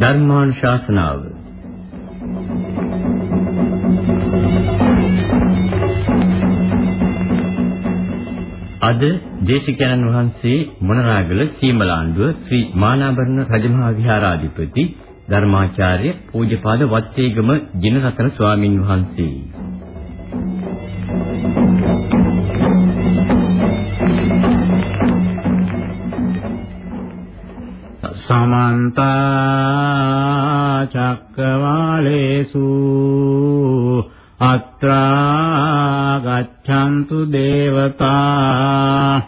ධර්මානුශාසනාව. අද දේශිකානන් වහන්සේ මොනරාගල සීමලාණ්ඩුව ශ්‍රී මානාභරණ රජමහා විහාරාධිපති ධර්මාචාර්ය පූජ්‍යපාද වත්තේගම ජිනරතන ස්වාමින් වහන්සේ. සමන්ත චක්කවාලේසු අත්‍රා ගච්ඡන්තු දේවතා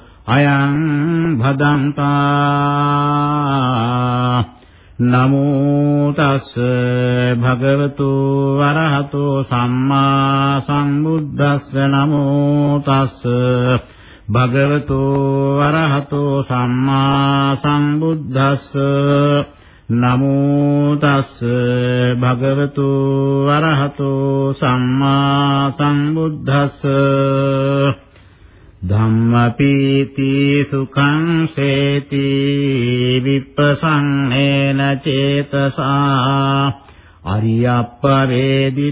අයං භදන්තා। නමෝ තස් භගවතු වරහතෝ සම්මා සම්බුද්දස්ස। නමෝ තස් භගවතෝ අරහතෝ සම්මා සම්බුද්දස්ස। නමෝ තස් භගවතු අරහතෝ සම්මා සම්බුද්දස්ස। ධම්මපීති සුඛං සේති විප්පසංනේන චේතසා අරියප්පවේදිතේ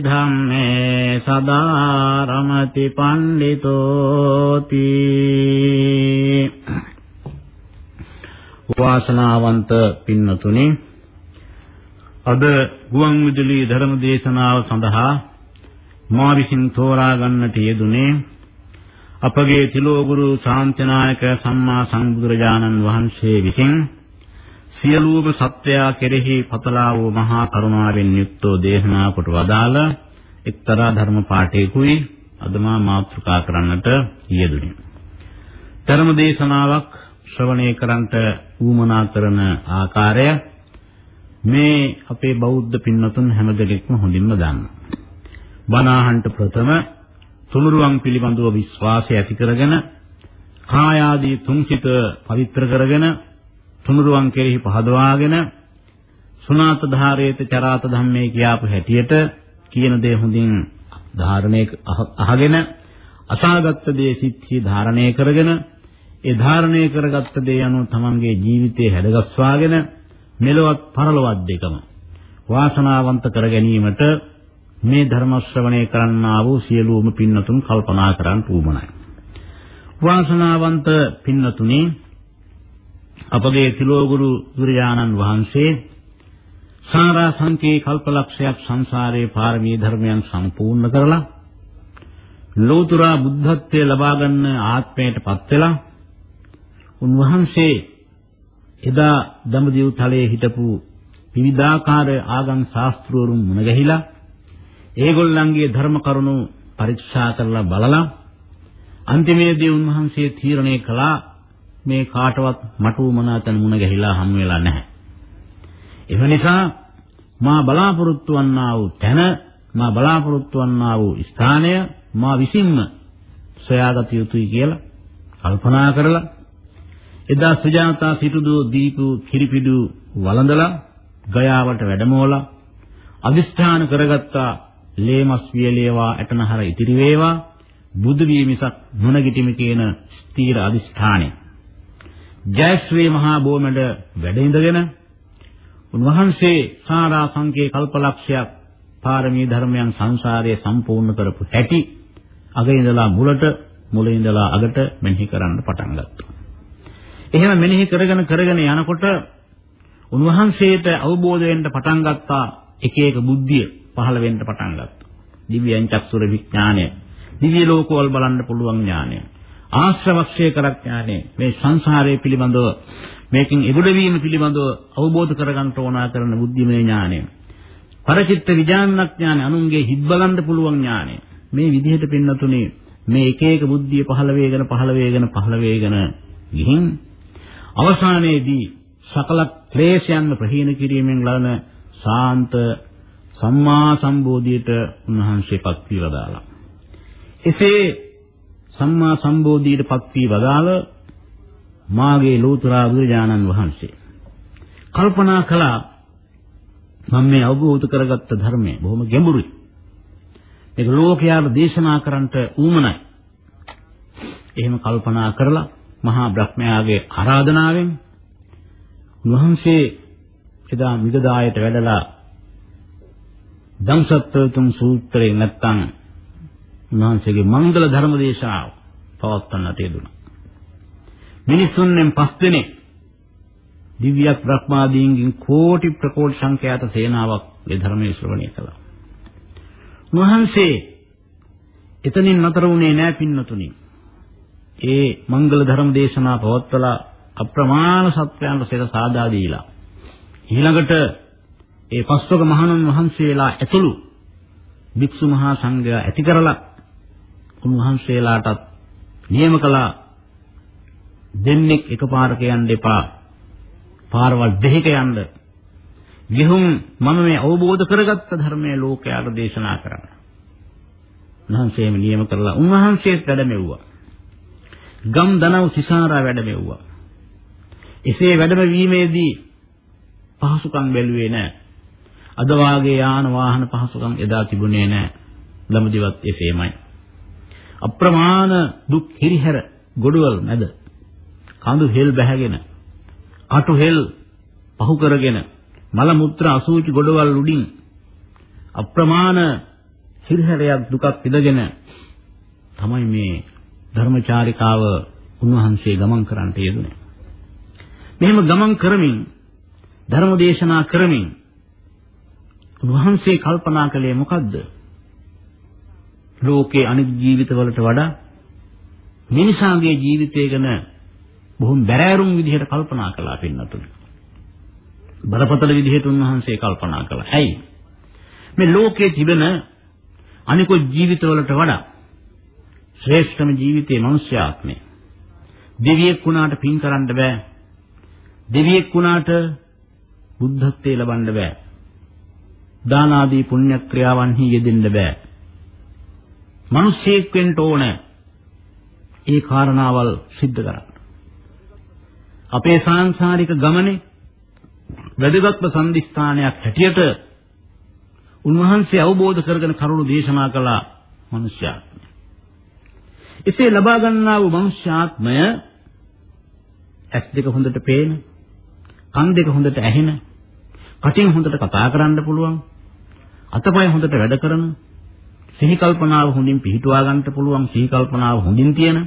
ධම්මේ සදා රමති පණ්ඩිතෝති වාසනාවන්ත පින්නතුනි අද ගුවන් විදුලි ධර්ම දේශනාව සඳහා මා විසින් තෝරා ගන්නට යෙදුනේ අපගේ තිලෝගුරු ශාන්තිනායක සම්මා සම්බුදුරජාණන් වහන්සේ විසින් සියලුම සත්වයා කෙරෙහි පතලා වූ මහා කරුණාවෙන් යුක්තව දේශනා කොට වදාළ එක්තරා ධර්ම පාඨයකුයි අද මා මාතෘකා කරන්නට යෙදුණි. ධර්ම දේශනාවක් ශ්‍රවණය කරන්ට ඌමනා කරන ආකාරය මේ අපේ බෞද්ධ පින්නතුන් හැමදෙනෙක්ම හොඳින්ම දන්නවා. බණාහන්ට ප්‍රථම තුනුරුවන් පිළිබඳව විශ්වාසය ඇති කරගෙන කායාදී තුන්සිත පවිත්‍ර කරගෙන තුනුරුවන් කෙරෙහි පහදවාගෙන සුණාත ධාරේත චරාත ධම්මේ කියාපු හැටියට කියන දේ හොඳින් ධාරණය අහගෙන අසාගත් දේ සිත්හි ධාරණය කරගෙන ඒ ධාරණය කරගත්ත දේ අනුව තමන්ගේ ජීවිතේ හැඩගස්වාගෙන මෙලොවත් පරලොවත් දෙකම වාසනාවන්ත කර ගැනීමට මේ ධර්ම ශ්‍රවණය කරන්නා වූ සියලුම පින්නතුන් කල්පනා කරන් උවමනයි. වාසනාවන්ත පින්නතුනි අපගේ තිලෝගුරු දුර්යානන් වහන්සේ සාරා සංකේ කල්පලක්ෂයක් සංසාරේ පාරමී ධර්මයන් සම්පූර්ණ කරලා ලෝතුරා බුද්ධත්වයේ ලබා ගන්න ආත්මයටපත් වෙලා උන්වහන්සේ එදා දඹදිව් තලයේ හිටපු විවිධාකාර ආගම් ශාස්ත්‍රවරුන් මුණ ගැහිලා ඒගොල්ලන්ගේ ධර්ම කරුණු පරීක්ෂා කරලා බලලා අන්තිමේදී උන්වහන්සේ තීරණය කළා මේ කාටවත් මට උමනා තැන මුණ ගැහිලා හම් වෙලා නැහැ. ඒ නිසා මා බලාපොරොත්තු වන්නා වූ තැන මා බලාපොරොත්තු වන්නා වූ ස්ථානය මා විසින්ම සොයාගත යුතුයි කියලා කල්පනා කරලා එදා සුජාතා සිටුදු දීපු කිරිපිඩු වළඳලා ගයාවට වැඩමවලා අදිෂ්ඨාන කරගත්තා ලේමස් වියලේවා ඇටනහර ඉතිරි වේවා. බුදු වී මිසක් නොනගිටිමි කියන ස්ථීර අදිෂ්ඨානය ජයශ්‍රී මහා බෝමඩ වැඩ ඉඳගෙන උන්වහන්සේ සාරා සංකේ කල්පලක්ෂයක් පාරමී ධර්මයන් සංසාරයේ සම්පූර්ණ කරපු හැටි අග ඉඳලා මුලට මුල ඉඳලා අගට මෙනෙහි කරන්න පටන් ගත්තා. එහෙම මෙනෙහි කරගෙන කරගෙන යනකොට උන්වහන්සේට අවබෝධ වෙන්න පටන් ගත්තා එක එක බුද්ධිය. පහළ වෙන්න පටන් ගත්තා. දිව්‍යයන් චක්සුර විඥානය, දිව්‍ය ලෝකවල බලන්න පුළුවන් ඥානය. ආශ්‍රවක්ෂය කරඥානය මේ සංසාරයේ පිළිබඳව මේකෙන් ඉබුඩ වීම පිළිබඳව අවබෝධ කරගන්න ඕනා කරන බුද්ධිමය ඥානය පරචිත්ත විඥානඥාන අනුන්ගේ හිත් බලන්න පුළුවන් ඥානය. මේ විදිහට පින්නතුනේ මේ එක එක බුද්ධිය පහළ වේගන පහළ වේගන පහළ වේගන ගිහින් අවසානයේදී සකල ක්ලේශයන්ම ප්‍රහීන කිරීමෙන් ලබන සාන්ත සම්මා සම්බෝධියට උන්වහන්සේපත් වීලා දාලා. එසේ සම්මා සම්බෝධියටපත් වී වදාළ මාගේ ලෝතුරා බුදුරජාණන් වහන්සේ කල්පනා කළා මම මේ අවබෝධ කරගත්ත ධර්මය බොහොම ගැඹුරුයි. ඒක ලෝකයාට දේශනා කරන්නට ඌමනයි. එහෙම කල්පනා කරලා මහා බ්‍රහ්මයාගේ ආරාධනාවෙන් උන්වහන්සේ එදා මිගදායට වැඩලා දම්සත්තුම් සූත්‍රේ නැත්තම් උන්වහන්සේගේ මංගල ධර්ම දේශනාව පවත්වන්නට යෙදුණා. මිනිසුන්ෙන් පස් දෙනෙක් දිව්‍යයක් බ්‍රහ්මාදීන්ගෙන් කෝටි ප්‍රකෝටි සංඛ්‍යාත සේනාවක් මේ ධර්මයේ ශ්‍රවණය කළා. උන්වහන්සේ එතනින් නතර වුණේ නැහැ පින්නතුනි. ඒ මංගල ධර්ම දේශනා පවත්වලා අප්‍රමාණ සත්‍යයන්ට සෙර සාදා දීලා ඊළඟට ඒ පස්වක මහණන් වහන්සේලා ඇතුළු භික්ෂු මහා සංඝයා ඇති කරලා උන්වහන්සේලාටත් නියම කළා දෙන්නෙක් එකපාරක යන්න එපා පාරවල් දෙකක යන්න ගිහුම් මම මේ අවබෝධ කරගත්ත ධර්මයේ ලෝකයට දේශනා කරන්න. උන්වහන්සේම නියම කරලා උන්වහන්සේත් වැඩමෙව්වා. ගම් දනව් සිසාරා වැඩමෙව්වා. එසේ වැඩම වීමේදී පහසුකම් බැලුවේ නැහැ. අද වාගේ යාන වාහන පහසුකම් එදා තිබුණේ නැහැ. ළමදිවත් එසේමයි. අප්‍රමාණ දුක් හිරිහැර ගොඩවල් මැද කඳු හෙල් බැහැගෙන අටු හෙල් පහු කරගෙන මල මුත්‍ර අසූචි ගොඩවල් උඩින් අප්‍රමාණ හිරිහැරයක් දුකක් ඉඳගෙන තමයි මේ ධර්මචාරිකාව උන්වහන්සේ ගමන් කරන්නට යෙදුනේ. මෙහෙම ගමන් කරමින් ධර්ම දේශනා කරමින් උන්වහන්සේ කල්පනා කළේ මොකද්ද? ලෝකේ අනිත් ජීවිතවලට වඩා මිනිසාගේ ජීවිතය ගැන බොහොම බැරෑරුම් විදිහට කල්පනා කළා පින්නතුනි. බරපතල විදිහට උන්වහන්සේ කල්පනා කළා. ඇයි? මේ ලෝකයේ තිබෙන අනිකුත් ජීවිතවලට වඩා ශ්‍රේෂ්ඨම ජීවිතයේ මනුෂ්‍යාත්මය. දෙවියෙක් වුණාට පින් කරන්න බෑ. දෙවියෙක් වුණාට බුද්ධත්වයේ ලබන්න බෑ. දාන ආදී පුණ්‍ය ක්‍රියාවන්හි යෙදෙන්න බෑ. මිනිස්සෙක් වෙන්න ඕන. ඒ කාරණාවල් සිද්ධ කරන්න. අපේ සාංශාරික ගමනේ වැදගත්ම සම්දිස්ථානයක් හැටියට උන්වහන්සේ අවබෝධ කරගෙන කරුණු දේශනා කළා මිනිස්යාත්මය. එසේ ලබා ගන්නා වූ මිනිස්යාත්මය ඇස් දෙක හොඳට පේන, කන් දෙක හොඳට ඇහෙන, කටින් හොඳට කතා කරන්න පුළුවන්, අතපය හොඳට වැඩ කරන, සිහි කල්පනාව හොඳින් පිහිටුවා ගන්නට පුළුවන්, සිහි කල්පනාව හොඳින් තියෙන,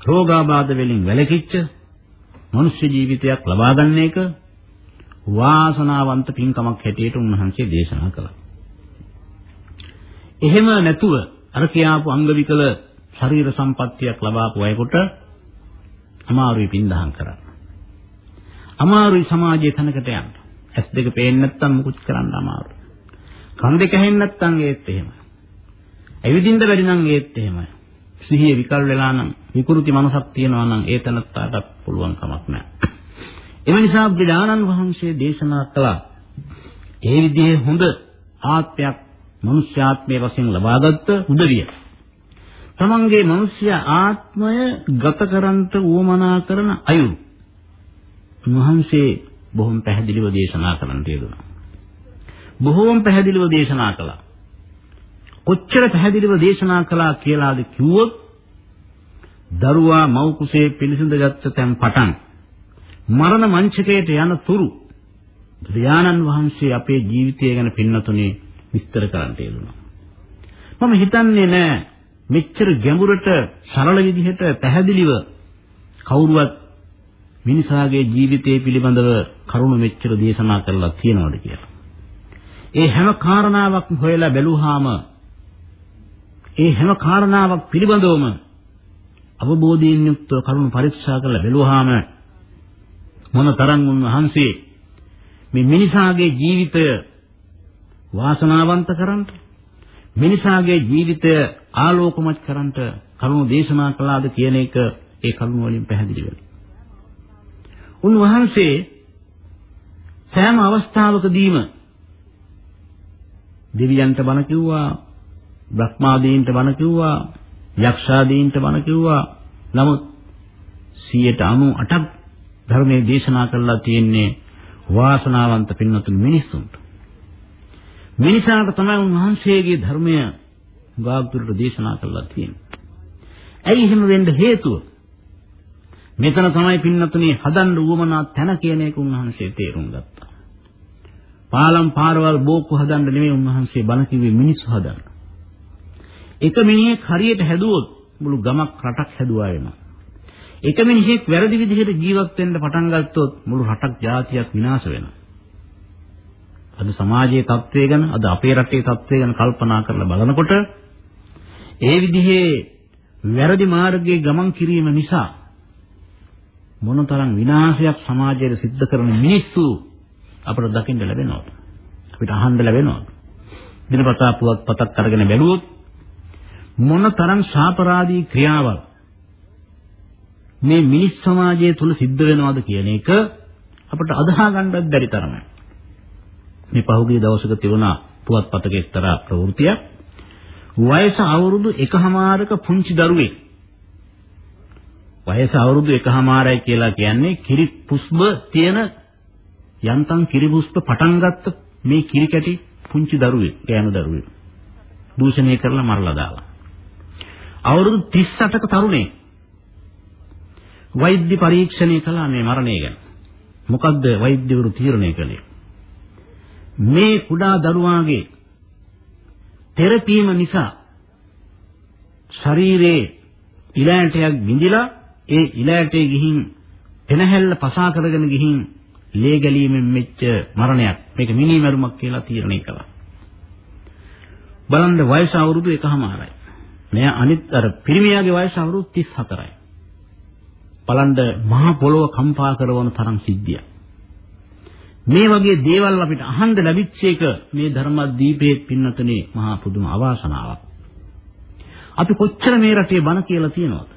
රෝගාබාධ වලින් වැළකීච්ච මනුෂ්‍ය ජීවිතයක් ලබා ගන්න එක වාසනාවන්ත පින්කමක් හැටියට උන්වහන්සේ දේශනා කළා. එහෙම නැතුව අර කියාපු අංග විකල ශරීර සම්පත්තියක් ලබාපු අයෙකුට අමාරුයි පින්දහම් කරන්න. අමාරුයි සමාජයේ තැනකට යන්න. ඇස් දෙක පේන්නේ නැත්නම් මුකුත් කරන්න අමාරුයි. කන් දෙක ඇහෙන්නේ නැත්නම් ඒත් එහෙමයි. ඇවිදින්න බැරි නම් ඒත් එහෙමයි. සිහිය විකල් වෙලා නම් විකෘති මනසක් තියෙනවා නම් ඒ තනත්තාට පුළුවන් කමක් නැහැ. එම නිසා බුදුදානන් වහන්සේ දේශනා කළා ඒ විදිහේ හොඳ ආත්මයක් මනුෂ්‍ය ආත්මයේ වශයෙන් ලබාගත් උදවිය. තමන්ගේ මනුෂ්‍ය ආත්මය ගත කරන්ට උවමනා කරන අයුරු වහන්සේ බොහොම පැහැදිලිව දේශනා කරන්න තියදුනා. බොහොම පැහැදිලිව දේශනා කළා. කොච්චර පැහැදිලිව දේශනා කළා කියලාද කිව්වොත් දරුවා මව් කුසේ පිළිසඳගත්ත තැන් පටන් මරණ මංචකයට යන තුරු ධ්‍යානන් වහන්සේ අපේ ජීවිතය ගැන පින්නතුනේ විස්තර කරන්න තියෙනවා. මම හිතන්නේ නෑ මෙච්චර ගැඹුරට සරල විදිහට පැහැදිලිව කවුරුවත් මිනිසාගේ ජීවිතය පිළිබඳව කරුණු මෙච්චර දේශනා කරලා තියෙනවද කියලා. ඒ හැම කාරණාවක් හොයලා බැලුවාම ඒ හැම කාරණාවක් පිළිබඳවම අවබෝධයෙන් යුක්තව කරුණු පරීක්ෂා කරලා බැලුවාම මොන තරම් උන්වහන්සේ මේ මිනිසාගේ ජීවිතය වාසනාවන්ත කරන්නට මිනිසාගේ ජීවිතය ආලෝකමත් කරන්නට කරුණු දේශනා කළාද කියන එක ඒ කරුණු වලින් පැහැදිලි වෙනවා. උන්වහන්සේ සෑම අවස්ථාවකදීම දෙවියන්ට බණ කිව්වා, බ්‍රහ්මාදීන්ට බණ කිව්වා, යක්ෂාදීන්ට බණ කිව්වා. නමුත් 98ක් ධර්මයේ දේශනා කළා තියෙන්නේ වාසනාවන්ත පින්වතුන් මිනිස්සුන්ට. මිනිසාට තමයි උන්වහන්සේගේ ධර්මය ගාග්දුරට දේශනා කළා තියෙන්නේ. ඇයි එහෙම වෙන්න හේතුව? මෙතන තමයි පින්නතුනේ හදන්න උවමනා තැන කියන එක උන්වහන්සේ තේරුම් ගත්තා. පාලම් පාරවල් බෝක්කු හදන්න නෙමෙයි උන්වහන්සේ බණ කිව්වේ මිනිස්සු හදන්න. එක මිනිහෙක් හරියට හැදුවොත් මුළු ගමක් රටක් හැදුවා වෙනවා. එක මිනිහෙක් වැරදි විදිහට ජීවත් වෙන්න පටන් ගත්තොත් මුළු රටක් ජාතියක් විනාශ වෙනවා. අද සමාජයේ තත්ත්වය ගැන අද අපේ රටේ තත්ත්වය ගැන කල්පනා කරලා බලනකොට ඒ විදිහේ වැරදි මාර්ගයේ ගමන් කිරීම නිසා මොනතරම් විනාශයක් සමාජයට සිද්ධ කරන මිනිස්සු අපට දකින්න ලැබෙනවද? අපිට අහන්න ලැබෙනවද? දිනපතා පුවත් පතක් අරගෙන බැලුවොත් මොනතරම් ශාපරාදී ක්‍රියාවල් මේ මිනිස් සමාජය තුල සිද්ධ වෙනවද කියන එක අපට අදහා ගන්නත් බැරි තරමයි. මේ පහුගිය දවසක තිබුණා පුවත්පතක එක්තරා ප්‍රවෘත්තියක්. වයස අවුරුදු එකහමාරක පුංචි දරුවෙක් වයස අවුරුදු එකහමාරයි කියලා කියන්නේ කිරි පුස්බ තියෙන යන්තම් කිරි පුස්බ පටන් ගත්ත මේ කිරි කැටි පුංචි දරුවෙක් ගෑනු දරුවෙක් දූෂණය කරලා මරලා දාලා. අවුරුදු 38ක තරුණයෙක් වෛද්‍ය පරීක්ෂණය කළා මේ මරණය ගැන. මොකද්ද වෛද්‍යවරු තීරණය කළේ? මේ කුඩා දරුවාගේ තෙරපීම නිසා ශරීරයේ ඉලෑටයක් බිඳිලා ඒ ඉලෑටේ ගිහින් පෙනහැල්ල පසා කරගෙන ගිහින් ලේ ගැලීමෙන් මෙච්ච මරණයක් මේක මිනි මරුමක් කියලා තීරණය කළා. බලන්න වයස අවුරුදු එකහමාරයි. මෙයා අනිත් අර පිරිමියාගේ වයස අවුරුදු 34යි. බලන්න මහා පොළොව කම්පා කරන තරම් සිද්ධියක්. මේ වගේ දේවල් අපිට අහන්න ලැබිච්ච එක මේ ධර්මදීපයේ පින්නතනේ මහා පුදුම අවාසනාවක්. අපි කොච්චර මේ රටේ බණ කියලා තියෙනවද?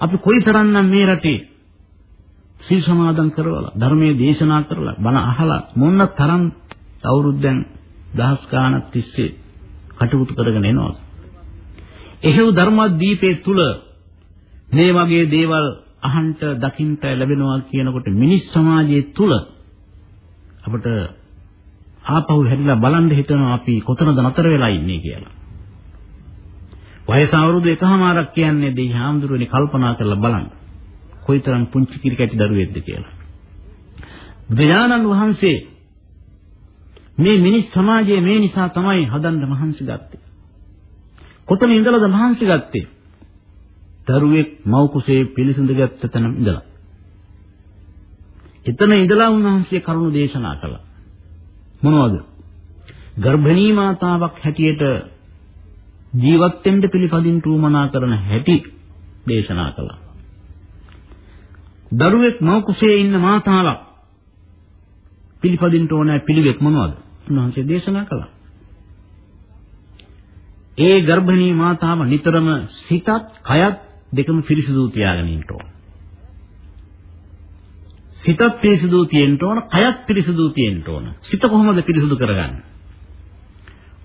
අපි කොයිතරම්නම් මේ රටේ සීල් සමාදන් කරවලා ධර්මයේ දේශනා කරලා බණ අහලා මොන තරම් අවුරුද්දෙන් දහස් ගාණක් තිස්සේ කටයුතු කරගෙන එනවද? එහෙව් ධර්මදීපයේ තුල මේ වගේ දේවල් අහන්ට දකින්ට ලැබෙනවා කියනකොට මිනිස් සමාජයේ තුල අපිට ආපහු හැරිලා බලන්න හිතනවා අපි කොතනද නතර වෙලා ඉන්නේ කියලා. වයස අවුරුදු එකහමාරක් කියන්නේ දෙයි හාමුදුරුවනේ කල්පනා කරලා බලන්න. කොයිතරම් පුංචි කිරි කැටි දරුවෙක්ද කියලා. බුදුරජාණන් වහන්සේ මේ මිනිස් සමාජයේ මේ නිසා තමයි හදන්න මහන්සි ගත්තේ. කොතන ඉඳලාද මහන්සි ගත්තේ? දරුවෙක් මව් කුසේ පිළිසඳගත්ත තැන ඉඳලා. එතන ඉඳලා උන්වහන්සේ කරුණ දේශනා කළා. මොනවද? ගර්භණී මාතාවක් හැටියට ජීවත් වෙන්න පිළිපදින් තුමනා කරන හැටි දේශනා කළා. දරුවෙක් මව කුසේ ඉන්න මාතාවක් පිළිපදින්න ඕන පිළිවෙත් මොනවද? උන්වහන්සේ දේශනා කළා. ඒ ගර්භණී මාතාව නිතරම සිතත් කයත් දෙකම පිරිසිදු තියාගෙන ඉන්න ඕන. සිතත් පිරිසිදු තියෙන්න ඕන, කයත් පිරිසිදු තියෙන්න ඕන. සිත කොහොමද පිරිසිදු කරගන්නේ?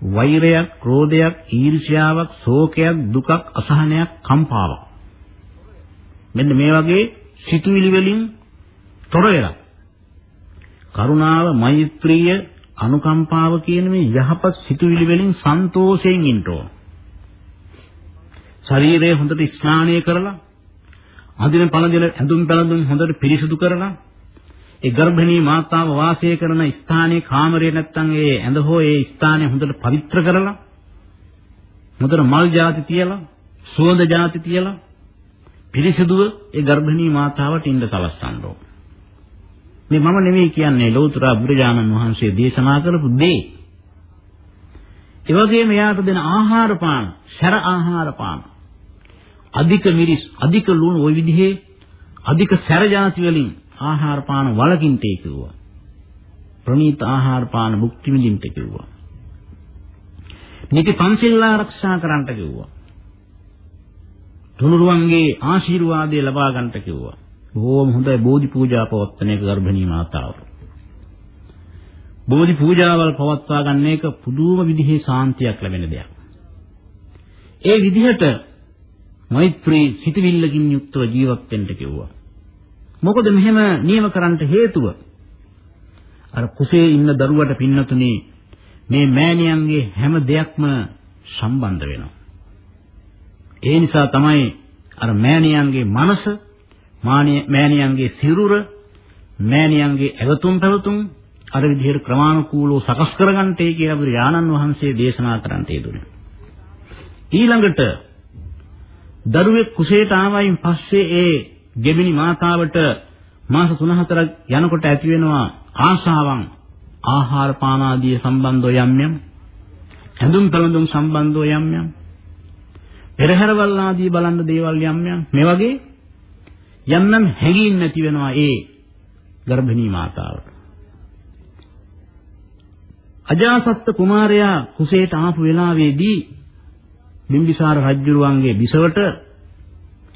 වෛරයක්, ක්‍රෝධයක්, ඊර්ෂ්‍යාවක්, ශෝකයක්, දුකක්, අසහනයක්, කම්පාවක්. මෙන්න මේ වගේ සිතුවිලි වලින් තොර වෙලා කරුණාව, මෛත්‍රිය, අනුකම්පාව කියන මේ යහපත් සිතුවිලි වලින් සන්තෝෂයෙන් ඉන්න ඕන. ශරීරය හොඳට ස්නානය කරලා අඳින පළඳින ඇඳුම් පැළඳුම් හොඳට පිරිසිදු කරලා ඒ ගර්භණී මාතාව වාසය කරන ස්ථානයේ කාමරේ නැත්තම් ඒ ඇඳ හෝ ඒ ස්ථානය හොඳට පවිත්‍ර කරලා හොඳට මල් ಜಾති තියලා සුවඳ ಜಾති තියලා පිරිසිදුව ඒ ගර්භණී මාතාවට ඉන්න සලස්සන්න ඕන. මේ මම නෙමෙයි කියන්නේ ලෞතර බුදුජානන් වහන්සේ දේශනා කරපු දේ. ඒ වගේම එයාට දෙන ආහාර පාන, සැර ආහාර පාන. අධික මිරිස්, අධික ලුණු ওই විදිහේ අධික සැර ජාති වලින් ආහාර පාන වලකින්ට කිව්වා. ප්‍රණීත ආහාර පාන භුක්ති විඳින්ට කිව්වා. නිති පංචිල් ආරක්ෂා කරන්නට කිව්වා. තුනුරුවන්ගේ ආශිර්වාදය ලබා ගන්නට කිව්වා. බොහෝම හොඳයි බෝධි පූජා පවත්වන එක ගර්භණී මාතාව. බෝධි පූජාවල් පවත්වා ගන්න එක පුදුම විදිහේ සාන්තියක් ලැබෙන දෙයක්. ඒ විදිහට මෛත්‍රී සිතවිල්ලකින් යුක්තව ජීවත් වෙන්න කිව්වා. මොකද මෙහෙම නියම කරන්න හේතුව අර කුසේ ඉන්න දරුවට පින්නතුනේ මේ මෑණියන්ගේ හැම දෙයක්ම සම්බන්ධ වෙනවා. ඒ නිසා තමයි අර මෑණියන්ගේ මනස, මෑණියන්ගේ සිරුර, මෑණියන්ගේ ඇවතුම් පැවතුම් අර විදිහට ක්‍රමානුකූලව සකස් කරගන්නටයි කියලා බුදුරජාණන් වහන්සේ දේශනා කරන්නට යෙදුනේ. ඊළඟට දරුවෙක් කුසේට ආවයින් පස්සේ ඒ ගෙබිනි මාතාවට මාස 3-4ක් යනකොට ඇති වෙනවා ආශාවන් ආහාර පාන ආදී සම්බන්ධව යම් යම් ඇඳුම් පැළඳුම් සම්බන්ධව යම් යම් පෙරහැරවල් ආදී බලන්න දේවල් යම් යම් මේ වගේ යම් යම් හැඟීම් නැති වෙනවා ඒ ගර්භණී මාතාවට අජාසත් කුමාරයා කුසේට ආපු වෙලාවේදී බිම්බිසාර රජුරුවන්ගේ බිසවට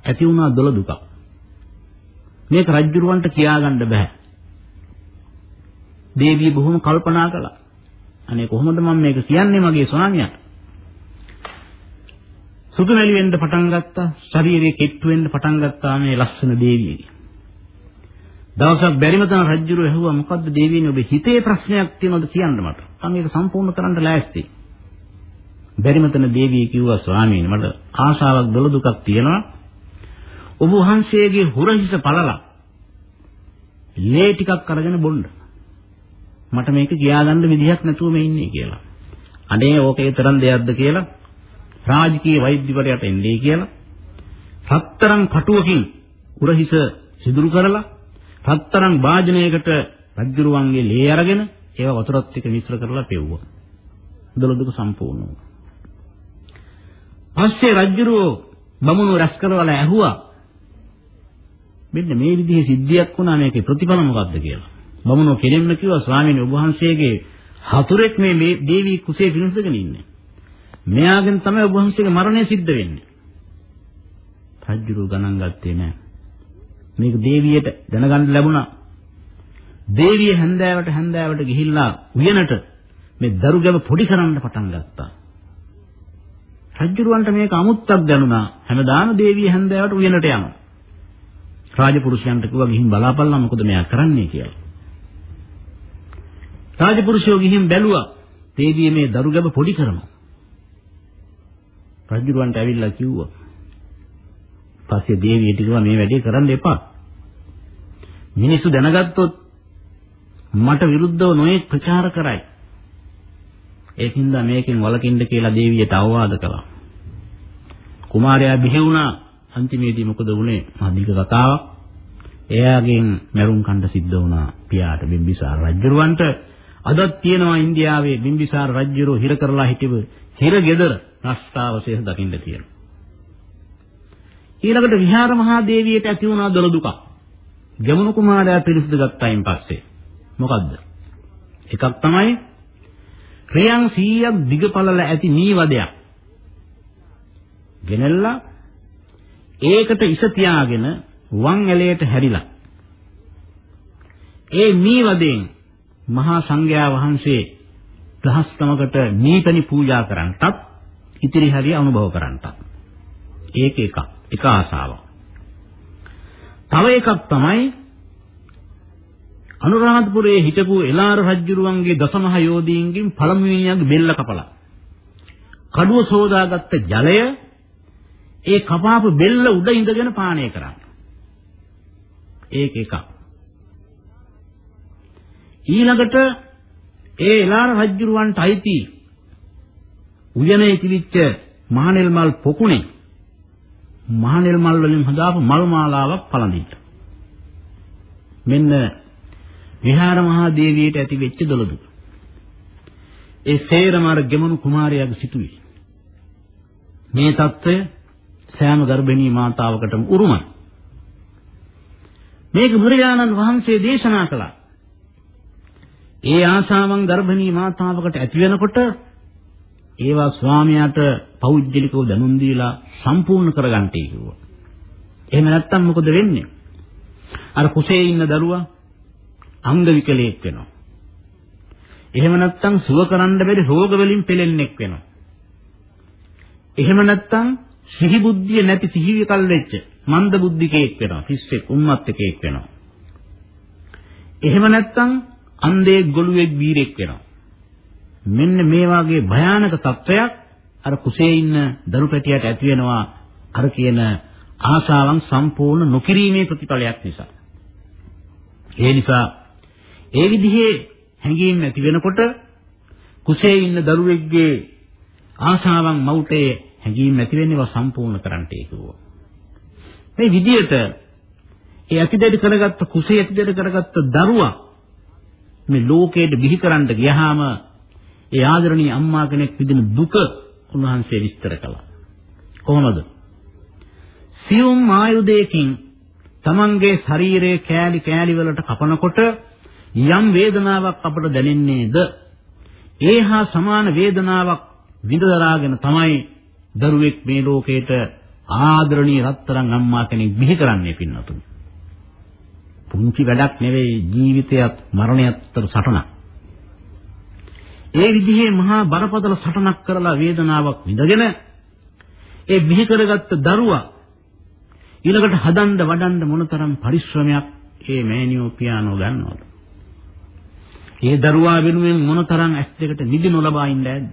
ඇති වුණා දොළ දුකක්. මේක රජුරුවන්ට කියාගන්න බෑ. දේවිය බොහොම කල්පනා කළා. අනේ කොහොමද මම මේක කියන්නේ මගේ ස්වාමියාට? සුදුමැලි වෙන්න පටන් ගත්තා, ශරීරයේ කෙට්ටු වෙන්න පටන් ගත්තා මේ ලස්සන දේවියගේ. දවසක් බැරිම තන රජුරු ඇහුවා මොකද්ද දේවියනි ඔබේ හිතේ ප්‍රශ්නයක් තියෙනවද කියන්න මට. මම ඒක සම්පූර්ණ කරන්න ලෑස්තියි. බැරිම තන දේවිය කිව්වා ස්වාමීනි මට ආශාවක් දොළ දුකක් තියෙනවා. ඔබ වහන්සේගේ හුරහිස පළලා ලේ ටිකක් අරගෙන බොන්න. මට මේක කියාගන්න විදිහක් නැතුව මේ ඉන්නේ කියලා. අනේ ඕකේ තරම් දෙයක්ද කියලා රාජකීය වෛද්‍යවරයාට එන්නේ කියලා සතරම් කටුවකින් උරහිස සිදුරු කරලා සතරම් වාජනයකට රජුරුවන්ගේ ලේ අරගෙන ඒවා වතුරත් එක්ක මිශ්‍ර කරලා පෙව්වා. දොළදුක සම්පූර්ණ වුණා. පස්සේ රජුරුව බමුණු රැස් කරවලා ඇහුවා මෙන්න මේ විදිහේ සිද්ධියක් වුණා මේකේ ප්‍රතිඵල මොකක්ද කියලා. බමුණෝ කෙනෙක්ම කිව්වා ස්වාමීනි ඔබ වහන්සේගේ හතුරෙක් මේ දේවී කුසේ පිණිසගෙන ඉන්නේ. මෙයාගෙන් තමයි ඔබ වහන්සේගේ මරණය සිද්ධ වෙන්නේ. රජුරු ගණන් ගත්තේ නෑ. මේක දේවියට දැනගන්න ලැබුණා. දේවිය හැන්දෑවට හැන්දෑවට ගිහිල්ලා උයනට මේ දරු ගැබ පොඩි කරන්න පටන් ගත්තා. රජුරවන්ට මේක අමුත්තක් දැනුණා. හැමදාම දේවිය හැන්දෑවට උයනට යනවා. රාජපුරුෂයන්ට කිව්වා ගිහින් බලාපල්ලා මොකද මෙයා කරන්නේ කියලා. රාජපුරුෂයෝ ගිහින් බැලුවා. දේවිය මේ දරු ගැබ පොඩි කරනවා. රජුරවන්ට ඇවිල්ලා කිව්වා. පස්සේ දේවියට කිව්වා මේ වැඩේ කරන්න එපා. මිනිස්සු දැනගත්තොත් මට විරුද්ධව නොයෙක් ප්‍රචාර කරයි. ඒකින්ද මේකෙන් වළකින්න කියලා දේවියට අවවාද කළා. කුමාරයා බිහි වුණා. අන්තිමේදී මොකද වුනේ? අධික කතාවක්. එයාගෙන් මරුන් කණ්ඩ සිද්ධ වුණා පියාට බිම්බිසාර රජුරවන්ට අදත් තියෙනවා ඉන්දියාවේ බිම්බිසාර රජුරෝ හිර කරලා හිටව හිර ගෙදර නෂ්ටාවශේෂ දකින්න තියෙනවා. ඊළඟට විහාර මහා දේවියට ඇති වුණා දොළ දුක. ගමනු කුමාරයා පිරිසිදු ගත්තයින් පස්සේ මොකද්ද? එකක් තමයි ක්‍රියන් 100ක් දිගපළල ඇති නීවදයක්. ගෙනල්ලා ඒකට ඉස තියාගෙන වම් ඇලයට හැරිලා. ඒ නීවදෙන් මහා සංඝයා වහන්සේ දහස් නමකට නීපනි පූජා කරන්නටත් ඉතිරි හරිය අනුභව කරන්නටත්. ඒක එකක්. එක ආසාවක්. තව එකක් තමයි අනුරාධපුරයේ හිටපු එලාර රජුරුවන්ගේ දසමහ යෝධීන්ගෙන් පළමුවෙනියාගේ බෙල්ල කපලා කඩුව සෝදාගත්ත ජලය ඒ කපාපු බෙල්ල උඩ ඉඳගෙන පානය කරා. ඒක එකක්. ඊළඟට ඒ එලාර රජුරුවන්ට අයිති උයනේ තිබිච්ච මහනෙල් මල් පොකුණේ මහනෙල් මල් වලින් හදාපු මල් මාලාවක් පළඳින්න. මෙන්න විහාර මහා දේවියට ඇති වෙච්ච දොළදුව. ඒ සේරම අර ගෙමණු කුමාරයාගේ සිටුවේ. මේ తত্ত্বය සෑම ගර්භණී මාතාවකටම උරුමයි. මේක බුදුරජාණන් වහන්සේ දේශනා කළා. ඒ ආසාවන් ගර්භණී මාතාවකට ඇති වෙනකොට ඒවා ස්වාමියාට පෞද්ගලිකව දැනුම් දීලා සම්පූර්ණ කරගන්නටයි කිව්වා. එහෙම නැත්තම් මොකද වෙන්නේ? අර කුසේ ඉන්න දරුවා අංග විකලයක් වෙනවා. එහෙම නැත්තම් සුව කරන්න බැරි රෝග වලින් පෙළෙන්නෙක් වෙනවා. එහෙම නැත්තම් සිහි බුද්ධිය නැති සිහි විකල් වෙච්ච මන්ද බුද්ධිකයෙක් වෙනවා. පිස්සෙක් උන්මත්තකයෙක් වෙනවා. එහෙම නැත්තම් අන්ධයෙක් ගොළුෙක් බීරෙක් වෙනවා. මෙන්න මේ වාගේ භයානක තත්වයක් අර කුසේ ඉන්න දරු පැටියට ඇති වෙනවා අර කියන ආශාවන් සම්පූර්ණ නොකිරීමේ ප්‍රතිඵලයක් නිසා. ඒ නිසා ඒ විදිහේ හැඟීම් ඇති වෙනකොට කුසේ ඉන්න දරුවෙක්ගේ ආශාවන් මවුටේ හැඟීම් ඇති වෙන්නේව සම්පූර්ණ කරන්නට ඒකුවා. මේ විදිහට ඒ ඇතිදෙඩ කරගත්ත කුසේ ඇතිදෙඩ කරගත්ත දරුවා මේ ලෝකයට බිහි කරන්න ගියාම ඒ ආදරණීය අම්මා කෙනෙක් විඳින දුක උන්වහන්සේ විස්තර කළා. කොහොමද? සියුම් ආයුධයකින් තමන්ගේ ශරීරයේ කෑලි කෑලි වලට කපනකොට යම් වේදනාවක් අපට දැනෙන්නේද? ඒහා සමාන වේදනාවක් විඳදරාගෙන තමයි දරුවෙක් මේ ලෝකේට ආදරණීය රත්තරන් අම්මා කෙනෙක් බිහි කරන්නේ පින්නතුනි. පුංචි වැඩක් නෙවෙයි ජීවිතයත් මරණයත් අතර සටනක්. ඒ විදිහේ මහා බරපතල සටනක් කරලා වේදනාවක් විඳගෙන ඒ බිහි කරගත්ත දරුවා ඊළඟට හදන්න වඩන්න මොනතරම් පරිශ්‍රමයක් ඒ මෑනියෝ පියානෝ ගන්නවද? ඒ දරුවා වෙනුවෙන් මොනතරම් ඇස් දෙකට නිදි නොලබා ඉන්න ඇද්ද?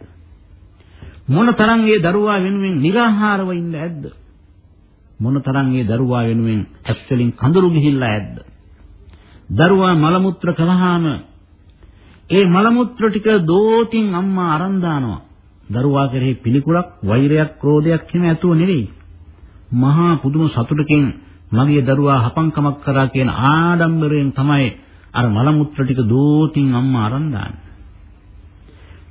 මොනතරම් ඒ දරුවා වෙනුවෙන් निराහාරව ඉන්න ඇද්ද? මොනතරම් ඒ දරුවා වෙනුවෙන් ඇස් වලින් කඳුළු ගිහිල්ලා ඇද්ද? දරුවා මල මුත්‍ර කළාම ඒ මල මුත්‍ර ටික දෝතින් අම්මා අරන් දානවා. දරුවා කෙරෙහි පිළිකුලක්, වෛරයක්, ක්‍රෝධයක් හිම ඇතුව නෙවෙයි. මහා පුදුම සතුටකින් මගේ දරුවා හපංකමක් කරා කියන ආඩම්බරයෙන් තමයි අර මල මුත්‍ර ටික දෝතින් අම්මා අරන් දාන්නේ.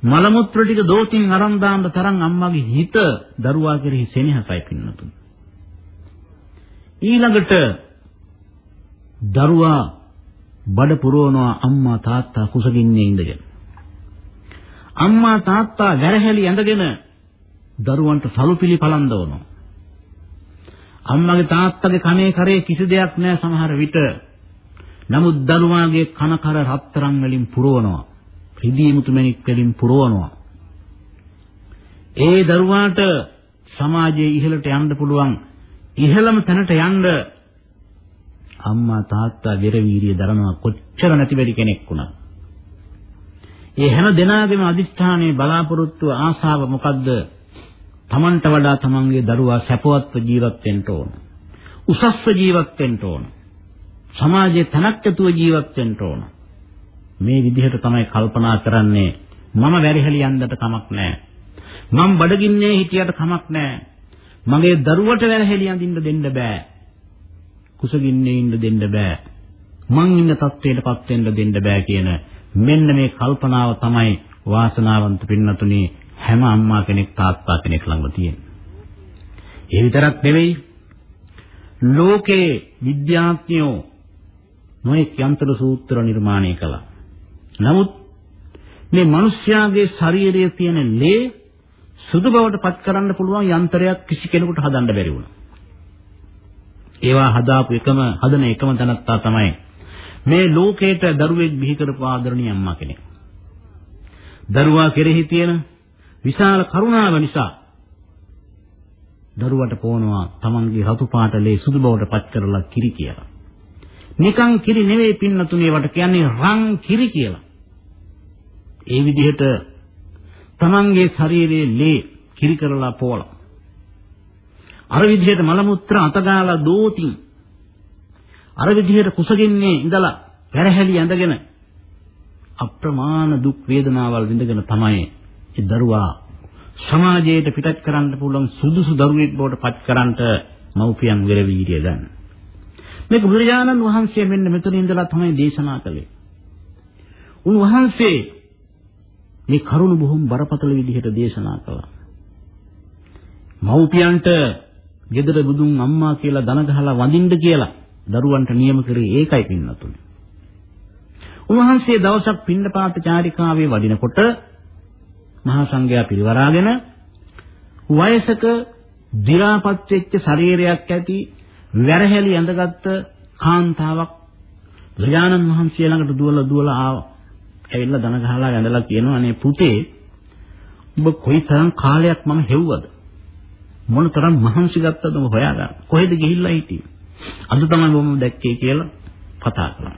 මල මුත්‍ර ටික දෝතින් අරන් දාන්න තරම් අම්මාගේ හිත දරුවා කෙරෙහි සෙනෙහසයි පින්නතුන්. ඊළඟට දරුවා බඩ පුරවනවා අම්මා තාත්තා කුසගින්නේ ඉඳගෙන. අම්මා තාත්තා වැරහැලි ඇඳගෙන දරුවන්ට සලුපිලි පලන්දවනවා. අම්මගේ තාත්තගේ කනේ කරේ කිසි දෙයක් නැහැ සමහර විට. නමුත් දරුවාගේ කන කර රත්තරන් වලින් පුරවනවා. රිදී මුතුමැණික් වලින් පුරවනවා. ඒ දරුවාට සමාජයේ ඉහළට යන්න පුළුවන් ඉහළම තැනට යන්න අම්මා තාත්තා වෙරවීරිය දරනවා කොච්චර නැති බැරි කෙනෙක් වුණා. ඒ හැම දෙනාගේම අදිෂ්ඨානයේ බලාපොරොත්තු ආශාව මොකද්ද? Tamanට වඩා Tamanගේ දරුවා සැපවත්ව ජීවත් වෙන්න ඕන. උසස්ව ජීවත් වෙන්න ඕන. සමාජයේ තනක්කතුව ජීවත් වෙන්න ඕන. මේ විදිහට තමයි කල්පනා කරන්නේ මම වැරිහෙලි යන්නට කමක් නැහැ. මම බඩගින්නේ හිටියට කමක් නැහැ. මගේ දරුවට වැරහෙලි අඳින්න දෙන්න බෑ. කුසගින්නේ ඉන්න දෙන්න බෑ. මං ඉන්න තත්ත්වයටපත් වෙන්න දෙන්න බෑ කියන මෙන්න මේ කල්පනාව තමයි වාසනාවන්ත පින්නතුනි හැම අම්මා කෙනෙක් තාත්තා කෙනෙක් ළඟම තියෙන්නේ. ඒ විතරක් නෙවෙයි ලෝකේ විද්‍යාඥයෝ නොයෙක් යන්ත්‍ර සූත්‍ර නිර්මාණය කළා. නමුත් මේ මිනිස්යාගේ ශරීරයේ තියෙන ලේ සුදු බවට පත් කරන්න පුළුවන් යන්ත්‍රයක් කිසි කෙනෙකුට හදන්න බැරි වුණා. ඒවා හදාපු එකම හදන එකම තනත්තා තමයි මේ ලෝකේට දරුවෙක් බිහි කරපු ආදරණීය අම්මා කෙනෙක්. දරුවා කෙරෙහි තියෙන විශාල කරුණාව නිසා දරුවට පෝනවා Tamanගේ රතු පාටලේ සුදු බවට පත් කරලා කිරි කියලා. නිකන් කිරි නෙවෙයි පින්නතුනේ වට කියන්නේ රන් කිරි කියලා. ඒ විදිහට Tamanගේ ශරීරයේ ලේ කිරි කරලා පෝලා. අර විදිහට මල මුත්‍ර අතගාලා දෝතින් අර විදිහට කුසගින්නේ ඉඳලා පෙරහැලි ඇඳගෙන අප්‍රමාණ දුක් වේදනාවල් විඳගෙන තමයි ඒ දරුවා සමාජයට පිටත් කරන්න පුළුවන් සුදුසු දරුවෙක් බවට පත් කරන්නට මව්පියන් වෙරවීරිය ගන්න. මේක බුදුරජාණන් වහන්සේ මෙන්න මෙතන ඉඳලා තමයි දේශනා කළේ. උන්වහන්සේ මේ කරුණ බොහොම බරපතල විදිහට දේශනා කළා. මව්පියන්ට ගෙදර බුදුන් අම්මා කියලා දන ගහලා වඳින්න කියලා දරුවන්ට නියම කරේ ඒකයි පින්නතුනේ. උන්වහන්සේ දවසක් පින්නපාත චාරිකාවේ වඩිනකොට මහා සංඝයා පිරිවරාගෙන වයසක දි รา පත් වෙච්ච ශරීරයක් ඇති වැරහැලි ඇඳගත්ත කාන්තාවක් බුදුරජාණන් වහන්සේ ළඟට දුවලා දුවලා ආවා. ඇවිල්ලා දන ගහලා වැඳලා කියනවා අනේ පුතේ ඔබ කොයිතරම් කාලයක් මම හෙව්වද? මොනතරම් මහන්සි ගත්තද ඔබ හොයාගන්න. කොහෙද ගිහිල්ලා හිටියේ? අද තමයි මම දැක්කේ කියලා කතා කළා.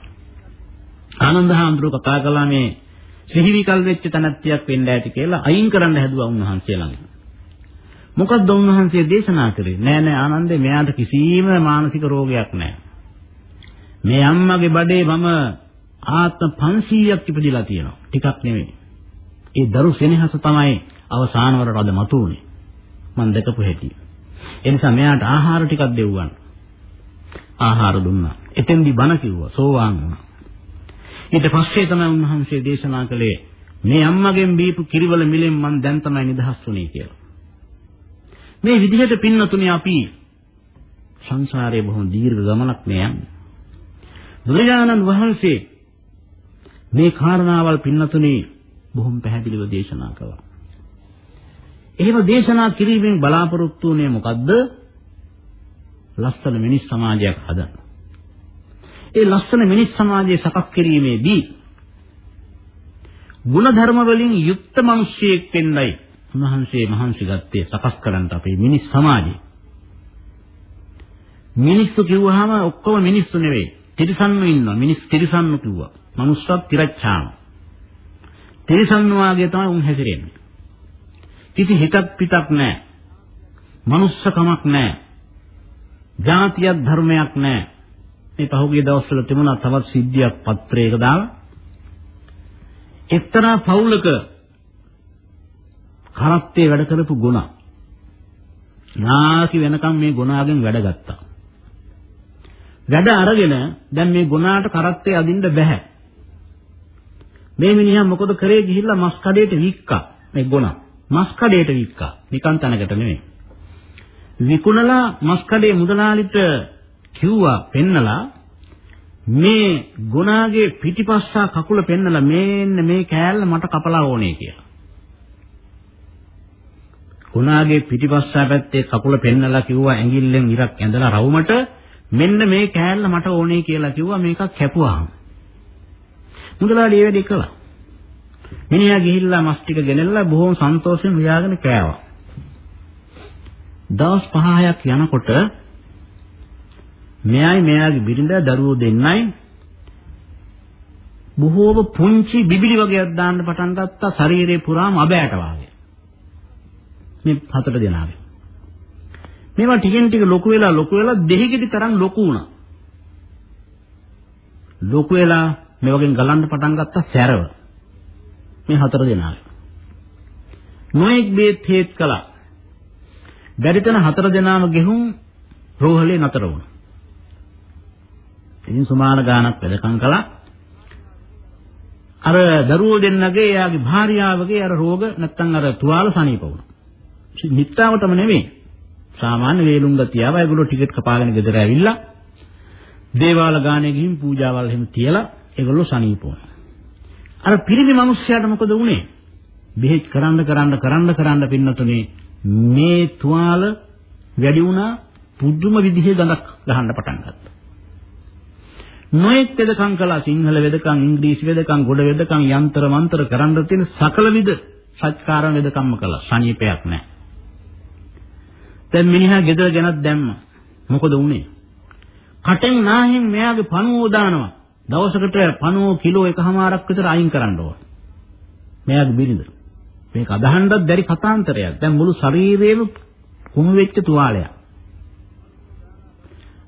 ආනන්ද හාමුදුරුවෝ කතා කළා මේ සිහිවිකල් වෙච්ච තනත්තියක් වෙන්න ඇති කියලා අයින් කරන්න හැදුවා උන්වහන්සේ ළඟ. මොකද්ද උන්වහන්සේ දේශනා කරේ? නෑ නෑ ආනන්දේ මෙයාට කිසිම මානසික රෝගයක් නෑ. මේ අම්මගේ බඩේ මම ආත්ම 500ක් ඉපදිලා තියෙනවා. ටිකක් නෙමෙයි. ඒ දරු සෙනෙහස තමයි අවසාන වර රද මතුනේ. මම දැකපු හැටි. ඒ නිසා මෙයාට ආහාර ටිකක් දෙව්වන්. ආහාර දුන්නා. එතෙන්දි බණ කිව්වා. සෝවාන් වුණා. ඊට පස්සේ තමයි උන්වහන්සේ දේශනා කළේ මේ අම්මගෙන් බීපු කිරිවල මිලෙන් මම දැන් තමයි නිදහස් වුනේ කියලා. මේ විදිහට පින්නතුනේ අපි සංසාරයේ බොහොම දීර්ඝ ගමනක් මේ යන්නේ. බුදුරජාණන් වහන්සේ මේ කාරණාවල් පින්නතුනේ බොහොම පැහැදිලිව දේශනා කළා. එහෙම දේශනා කිරීමෙන් බලාපොරොත්තු වෙන්නේ මොකද්ද? ලස්සන මිනිස් සමාජයක් හදන්න. ඒ ලස්සන මිනිස් සමාජය සකස් කිරීමේදී ಗುಣධර්ම වලින් යුක්ත මිනිසෙක් වෙන්නයි උන්වහන්සේ මහන්සි ගත්තේ සකස් කරන්න අපේ මිනිස් සමාජය. මිනිස්සු කිව්වහම ඔක්කොම මිනිස්සු නෙවෙයි. තිරිසන්නු ඉන්නවා. මිනිස් තිරිසන්නු කිව්වා. මනුස්සත් තිරච්ඡාන. තිරිසන්නු වාගේ තමයි උන් හැසිරෙන්නේ. කිසි හිතක් පිටක් නැහැ. මනුස්සකමක් නැහැ. ජාතියක් ධර්මයක් නැහැ. මේ පහුගිය දවස්වල තිබුණා තවත් සිද්ධියක් පත්‍රයක දාලා එක්තරා පවුලක කරත්තේ වැඩ කරපු ගුණ නාකි වෙනකම් මේ ගුණාගෙන් වැඩ ගත්තා. වැඩ අරගෙන දැන් මේ ගුණාට කරත්තේ අදින්න බෑ. මේ මිනිහා මොකද කරේ ගිහිල්ලා මස් කඩේට වික්කා මේ ගුණ. මස් කඩේට වික්කා. නිකන් තැනකට නෙමෙයි. විකුණලා මස් කඩේ මුදලාලිට කිව්වා පෙන්නලා මේ ගුණාගේ පිටිපස්සා කකුල පෙන්නලා මේන්න මේ කෑල්ල මට කපලා ඕනේ කියලා. ගුණාගේ පිටිපස්සා පැත්තේ කකුල පෙන්නලා කිව්වා ඇඟිල්ලෙන් ඉරක් ඇඳලා රවුමට මෙන්න මේ කෑල්ල මට ඕනේ කියලා කිව්වා මේක කැපුවාම. මුදලාලි ඒ වැඩේ කළා. මිනිහා ගිහිල්ලා මස් ටික ගෙනල්ලා බොහොම සන්තෝෂෙන් ලියාගෙන කෑවා. දවස් 5ක් යනකොට මෙයයි මෙයාගේ බිරිඳ දරුවෝ දෙන්නයි බොහෝම පුංචි බිබිලි වගේක් දාන්න පටන් ගත්තා ශරීරේ පුරාම අබෑට වාගේ. මේ හතර දෙනාගේ. මේවා ටිකෙන් ටික ලොකු වෙලා ලොකු වෙලා දෙහිගෙඩි තරම් ලොකු වුණා. ලොකු වෙලා මේ වගේ ගලන්න පටන් ගත්තා සැරව. මේ හතර දෙනාගේ. නොඑක් බේත් හේත් කළා. බැරිතන හතර දෙනාම ගෙහුම් රෝහලේ නතර වුණා. ඉතින් සුමාන ගානක් වැඩකම් කළා. අර දරුවෝ දෙන්නගේ එයාගේ භාර්යාවගේ අර රෝග නැත්තම් අර තුවාල සනීප වුණා. නිත්තාවටම නෙමෙයි. සාමාන්‍ය වේලුම් ගතියව ඒගොල්ලෝ ටිකට් කපාගෙන ගෙදර ඇවිල්ලා දේවාල ගානේ ගිහින් පූජාවල් එහෙම තියලා ඒගොල්ලෝ සනීප වුණා. අර පිරිමි මිනිස්සයාට මොකද වුනේ? බෙහෙත් කරන්න කරන්න කරන්න කරන්න පින්නතුනේ මේ තුවාල වැඩි වුණා පුදුම විදිහේ ගඳක් ගහන්න පටන් ගත්තා. නොයෙක් වෙදකම් කළා සිංහල වෙදකම් ඉංග්‍රීසි වෙදකම් ගොඩ වෙදකම් යන්ත්‍ර මන්ත්‍ර කරන්න තියෙන සකල විද සත්කාර වෙදකම්ම කළා. සනීපයක් නැහැ. දැන් මිනිහා ගෙදර ගෙනත් දැම්මා. මොකද වුනේ? කටෙන් නාහෙන් මෙයාගේ පණුවෝ දානවා. දවසකට පණුවෝ කිලෝ එකමාරක් විතර අයින් කරන්න ඕන. මෙයාගේ බිරිඳ. මේක අදහන්නත් බැරි කතාන්තරයක්. දැන් මුළු ශරීරේම කුණු වෙච්ච තුවාලයක්.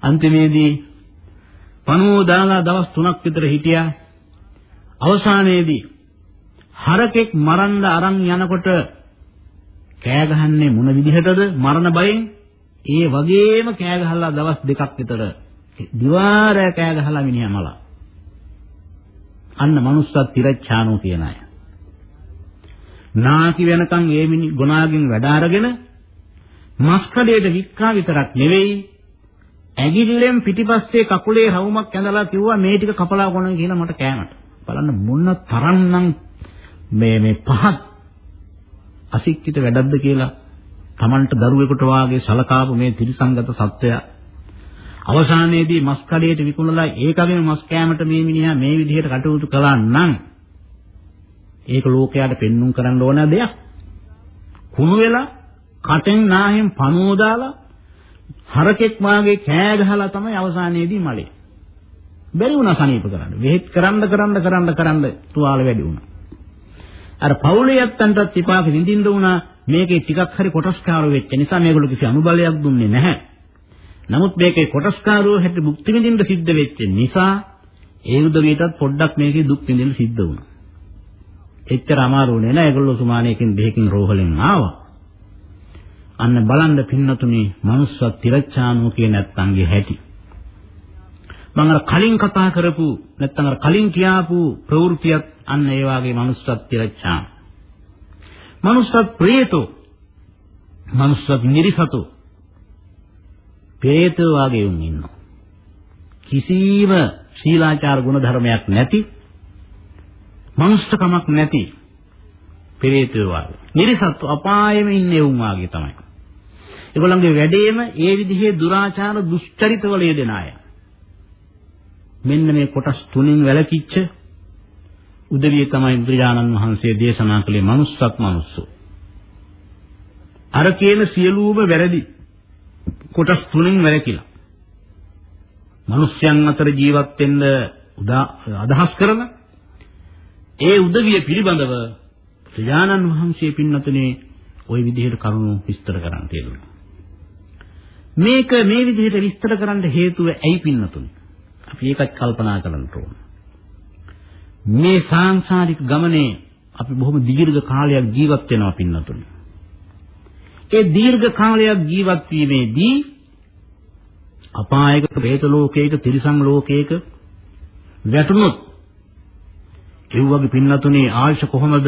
අන්තිමේදී පණුවෝ දාලා දවස් 3ක් විතර හිටියා. අවසානයේදී හරකෙක් මරන්න අරන් යනකොට කෑ ගහන්නේ මොන විදිහටද මරණ බයෙන් ඒ වගේම කෑ ගහලා දවස් දෙකක් විතර දිවාරය කෑ ගහලා මිනිහා මලා අන්න මනුස්සත් තිරච්ඡානෝ කියන අය. නාකි වෙනකන් ඒ මිනි ගුණාගෙන් වැඩ අරගෙන මස් කඩේට වික්කා විතරක් නෙවෙයි ඇගිල්ලෙන් පිටිපස්සේ කකුලේ රවුමක් ඇඳලා කිව්වා මේ ටික කපලා ගොනන් කියලා මට කෑමට. බලන්න මොන තරම්නම් මේ මේ පහත් අසික්කිත වැඩක්ද කියලා Tamanට දරුවෙකුට වාගේ සලකාපු මේ ත්‍රිසංගත සත්වයා අවසානයේදී මස් කඩේට විකුණලා ඒකගෙන් මස් කෑමට මේ මිනිහා මේ විදිහට කටයුතු කළා නම් ඒක ලෝකයට පෙන්눔 කරන්න ඕන දෙයක්. කුණු වෙලා කටෙන් නාහෙන් පණුව දාලා හරකෙක් වාගේ කෑ ගහලා තමයි අවසානයේදී මලේ. බැරි වුණා සනීප කරන්න. වෙහෙත් කරන්න කරන්න කරන්න කරන්න තුවාල වැඩි වුණා. අර පවුලේ යත්තන්ටත් විපාක විඳින්න වුණා මේකේ ටිකක් හරි කොටස්කාරෝ වෙච්ච නිසා මේගොල්ලෝ කිසි අනුබලයක් දුන්නේ නැහැ. නමුත් මේකේ කොටස්කාරෝ හැට මුක්ති විඳින්න සිද්ධ වෙච්ච නිසා ඒ උදවියටත් පොඩ්ඩක් මේකේ දුක් විඳින්න සිද්ධ වුණා. එච්චර අමාරු නෑ ඒගොල්ලෝ සුමානයකින් දෙකකින් රෝහලෙන් ආවා. අන්න බලන්න පින්නතුනි මනුස්සත් තිරච්ඡානෝ කියන නැත්තන්ගේ හැටි. මම අර කලින් කතා කරපු නැත්තම් අර කලින් කියාපු ප්‍රවෘත්තියත් අන්න ඒ වාගේ මනුස්සත් තිරච්ඡාන. මනුස්සත් ප්‍රේතෝ මනුස්සත් නිරිසතෝ പ്രേතය වගේ උන් ඉන්නවා. කිසිම ශීලාචාර ගුණ ධර්මයක් නැති මනුස්සකමක් නැති ප්‍රේතය වගේ. නිර්සත් අපායෙම ඉන්නේ උන් වගේ තමයි. ඒගොල්ලන්ගේ වැඩේම ඒ විදිහේ දුරාචාර දුෂ්චරිතවල යෙදෙන අය. මෙන්න මේ කොටස් තුنين වැළකිච්ච උදවිය තමයි බුදුරජාණන් වහන්සේ දේශනා කළේ manussත් manussෝ. අර කියන සියලුම වැරදි කොටස් තුනෙන් වැළකීලා. මිනිස්යන් අතර ජීවත් වෙන්න අදහස් කරලා ඒ උදවිය පිළිබඳව ත්‍රිඥානන් වහන්සේ පින්නතුනේ ওই විදිහට කරුණු විස්තර කරන්න තියෙනවා. මේක මේ විදිහට විස්තර කරන්න හේතුව ඇයි පින්නතුනි? අපි ඒකත් කල්පනා කරන්න ඕන. මේ සාංශාරික ගමනේ අපි බොහොම දීර්ඝ කාලයක් ජීවත් වෙනවා පින්නතුනි. ඒ දීර්ඝ කාලයක් ජීවත් වීමේදී අපායක പ്രേත ලෝකයක තිරිසන් ලෝකයක වැටුනොත් ඒ වගේ පින්නතුනේ ආයශ කොහොමද?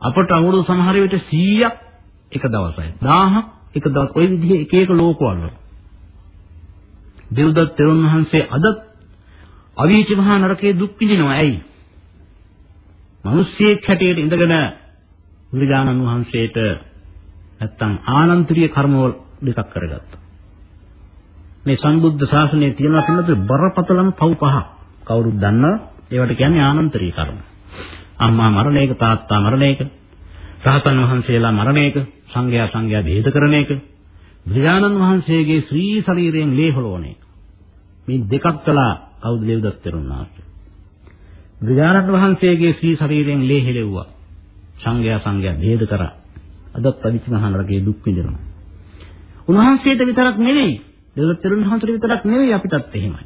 අපට අවුරුදු සමහර විට 100ක් එක දවසයි. 1000ක් එක දවස්. ওই විදිහේ එක එක ලෝකවල. දෙව්දත් තෙරුන් වහන්සේ අදත් අවීච මහා නරකයේ දුක් විඳිනවා. ඇයි? මිනිස්සෙක් හැටියට ඉඳගෙන බුදුජානන් වහන්සේට නැත්තම් ආනන්තරීය කර්මවල දෙකක් කරගත්තා. මේ සම්බුද්ධ ශාසනයේ තියෙන පිළිතුරු බරපතලම පව් පහ. කවුරුත් දන්නවා. ඒවට කියන්නේ ආනන්තරීය කර්ම. අම්මා මරණ එක, තාත්තා මරණ එක, රහතන් වහන්සේලා මරණ එක, සංඝයා සංඝයා බෙහෙත කරන එක, බුදුජානන් වහන්සේගේ ශ්‍රී ශරීරයෙන් ලේ හොලවන එක. මේ දෙකක් කළා කවුද දෙව්දත් තෙරුණාට. බුදුරජාණන් වහන්සේගේ ශ්‍රී ශරීරයෙන් ලේ හෙලෙව්වා. සංඝයා සංඝයා ભેද කරා. අදත් අදිචමහානරගේ දුක් විඳිනවා. උන්වහන්සේට විතරක් නෙවෙයි, දෙව්දත් තෙරුන් වහන්සේට විතරක් නෙවෙයි අපිටත් එහෙමයි.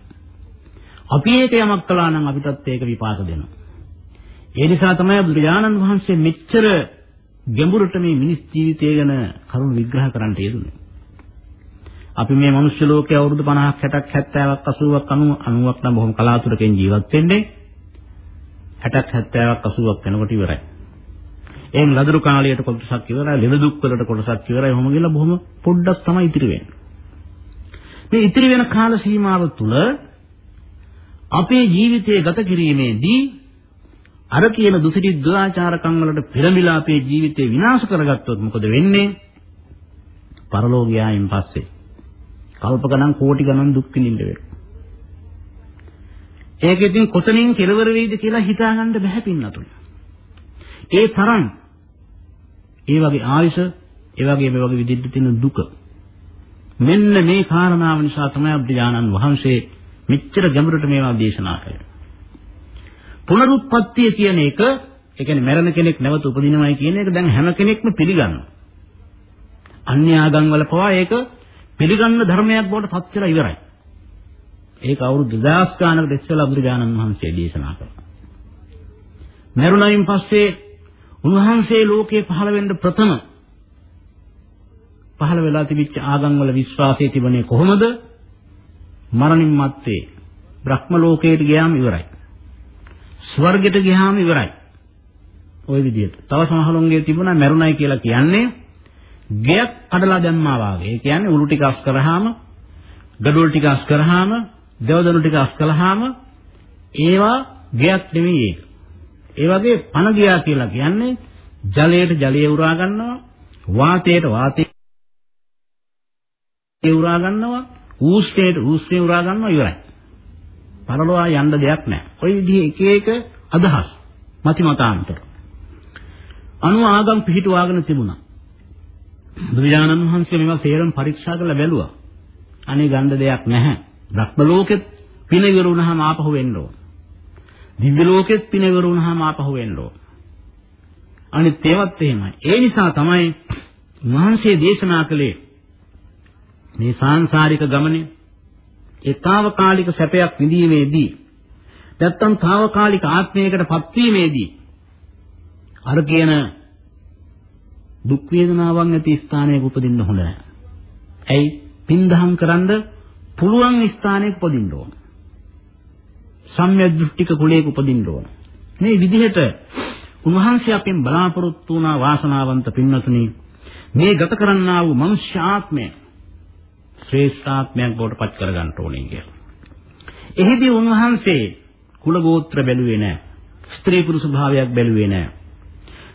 අපි ඒක යමක් කළා නම් අපිටත් ඒක විපාක දෙනවා. ඒ නිසා තමයි බුදුරජාණන් වහන්සේ මෙච්චර ගැඹුරට මේ මිනිස් ජීවිතය ගැන කරුණු විග්‍රහ කරන්න යෙදුනේ. අපි මේ මනුෂ්‍ය ලෝකයේ අවුරුදු 50ක් 60ක් 70ක් 80ක් 90ක් 90ක් නම් බොහොම කලාතුරකින් ජීවත් වෙන්නේ 60ක් 70ක් 80ක් වෙනකොට ඉවරයි. එයින් ලදරු කාලයට කොටසක් ඉවරයි, ලෙඩ දුක් වලට කොටසක් ඉවරයි. ඔහොම ගිහලා බොහොම පොඩ්ඩක් තමයි ඉතිරි වෙන්නේ. මේ ඉතිරි වෙන කාල සීමාව තුළ අපේ ජීවිතය ගත කිරීමේදී අර කියන දුසිරි දුආචාරකම් වලට පෙරමිලා අපේ ජීවිතේ විනාශ කරගත්තොත් මොකද වෙන්නේ? පරලෝකයායින් පස්සේ කල්ප ගණන් කෝටි ගණන් දුක් විඳින්න වෙනවා. ඒක ඉතින් කොතනින් කෙලවර වෙයිද කියලා හිතාගන්න බැහැ පින්නතුනි. ඒ තරම් ඒ වගේ ආයස, ඒ වගේ මේ වගේ විදිහට තියෙන දුක. මෙන්න මේ කාරණාව නිසා තමයි බුදුජානන් වහන්සේ මෙච්චර ගැඹුරට මේවා දේශනා කළේ. පුනරුත්පත්තිය කියන එක, ඒ කියන්නේ මරණ කෙනෙක් නැවත උපදිනවයි කියන එක දැන් හැම කෙනෙක්ම පිළිගන්නවා. අන්‍ය ආගම් වල පවා ඒක පිළිගන්න ධර්මයක් බවට පත් වෙලා ඉවරයි. ඒක අවුරුදු 2000 ගානකට ඉස්සෙල්ලා බුදුරජාණන් වහන්සේ දේශනා කළා. මරුණයින් පස්සේ උන්වහන්සේ ලෝකේ පහළ වෙන්න ප්‍රථම පහළ වෙලා තිබිච්ච ආගම් වල විශ්වාසය තිබුණේ කොහොමද? මරණින් මත්තේ බ්‍රහ්ම ලෝකයට ගියාම ඉවරයි. ස්වර්ගයට ගියාම ඉවරයි. ওই විදිහට. තව සමහරුන්ගේ තිබුණා මරුණයි කියලා කියන්නේ ගෙයක් කඩලා දැම්මා වාගේ. ඒ කියන්නේ උළු ටික අස් කරාම, ගඩොල් ටික අස් කරාම, දෙවදනු ටික අස් කළාම ඒවා ගෙයක් නෙවෙයි ඒක. ඒ වගේ පණ ගියා කියලා කියන්නේ ජලයට ජලය උරා ගන්නවා වාතයට වාතය උරා ගන්නවා ඌෂ්ණයට ඌෂ්ණය උරා ගන්නවා ඉවරයි. පරලෝවා යන්න දෙයක් නැහැ. ඔය විදිහේ එක එක අදහස් මති මතාන්තර. අනු ආගම් පිහිටුවාගෙන තිබුණා. බුදුජානන් වහන්සේ මේවා සේරම පරීක්ෂා කරලා බැලුවා. අනේ ගන්න දෙයක් නැහැ. බ්‍රහ්ම ලෝකෙත් පින ඉවර වුණාම ආපහු වෙන්න ඕන. දිව්‍ය ලෝකෙත් පින ඉවර වුණාම ආපහු වෙන්න ඕන. අනිත් ඒවත් එහෙමයි. ඒ නිසා තමයි මහන්සිය දේශනා කළේ මේ සාංශාරික ගමනේ ඒතාවකාලික සැපයක් විඳීමේදී නැත්තම් తాවකාලික ආත්මයකට පත්වීමේදී අර කියන දුක් වේදනාවන් ඇති ස්ථානයක උපදින්න හොඳ නැහැ. ඇයි? පින්දහම් කරන්ද පුළුවන් ස්ථානයක උපදින්න ඕන. සම්‍යක් දෘෂ්ටික කුලයක උපදින්න ඕන. මේ විදිහට උන්වහන්සේ අපෙන් බලාපොරොත්තු වුණා වාසනාවන්ත පින්වතුනි මේ ගත කරන්නා වූ මනුෂ්‍ය ආත්මය ශ්‍රේෂ්ඨාත්මයක් බවට පත් කරගන්න ඕනේ කියලා. එහිදී උන්වහන්සේ කුල ගෝත්‍ර බැලුවේ නැහැ. ස්ත්‍රී පුරුෂ භාවයක් බැලුවේ නැහැ.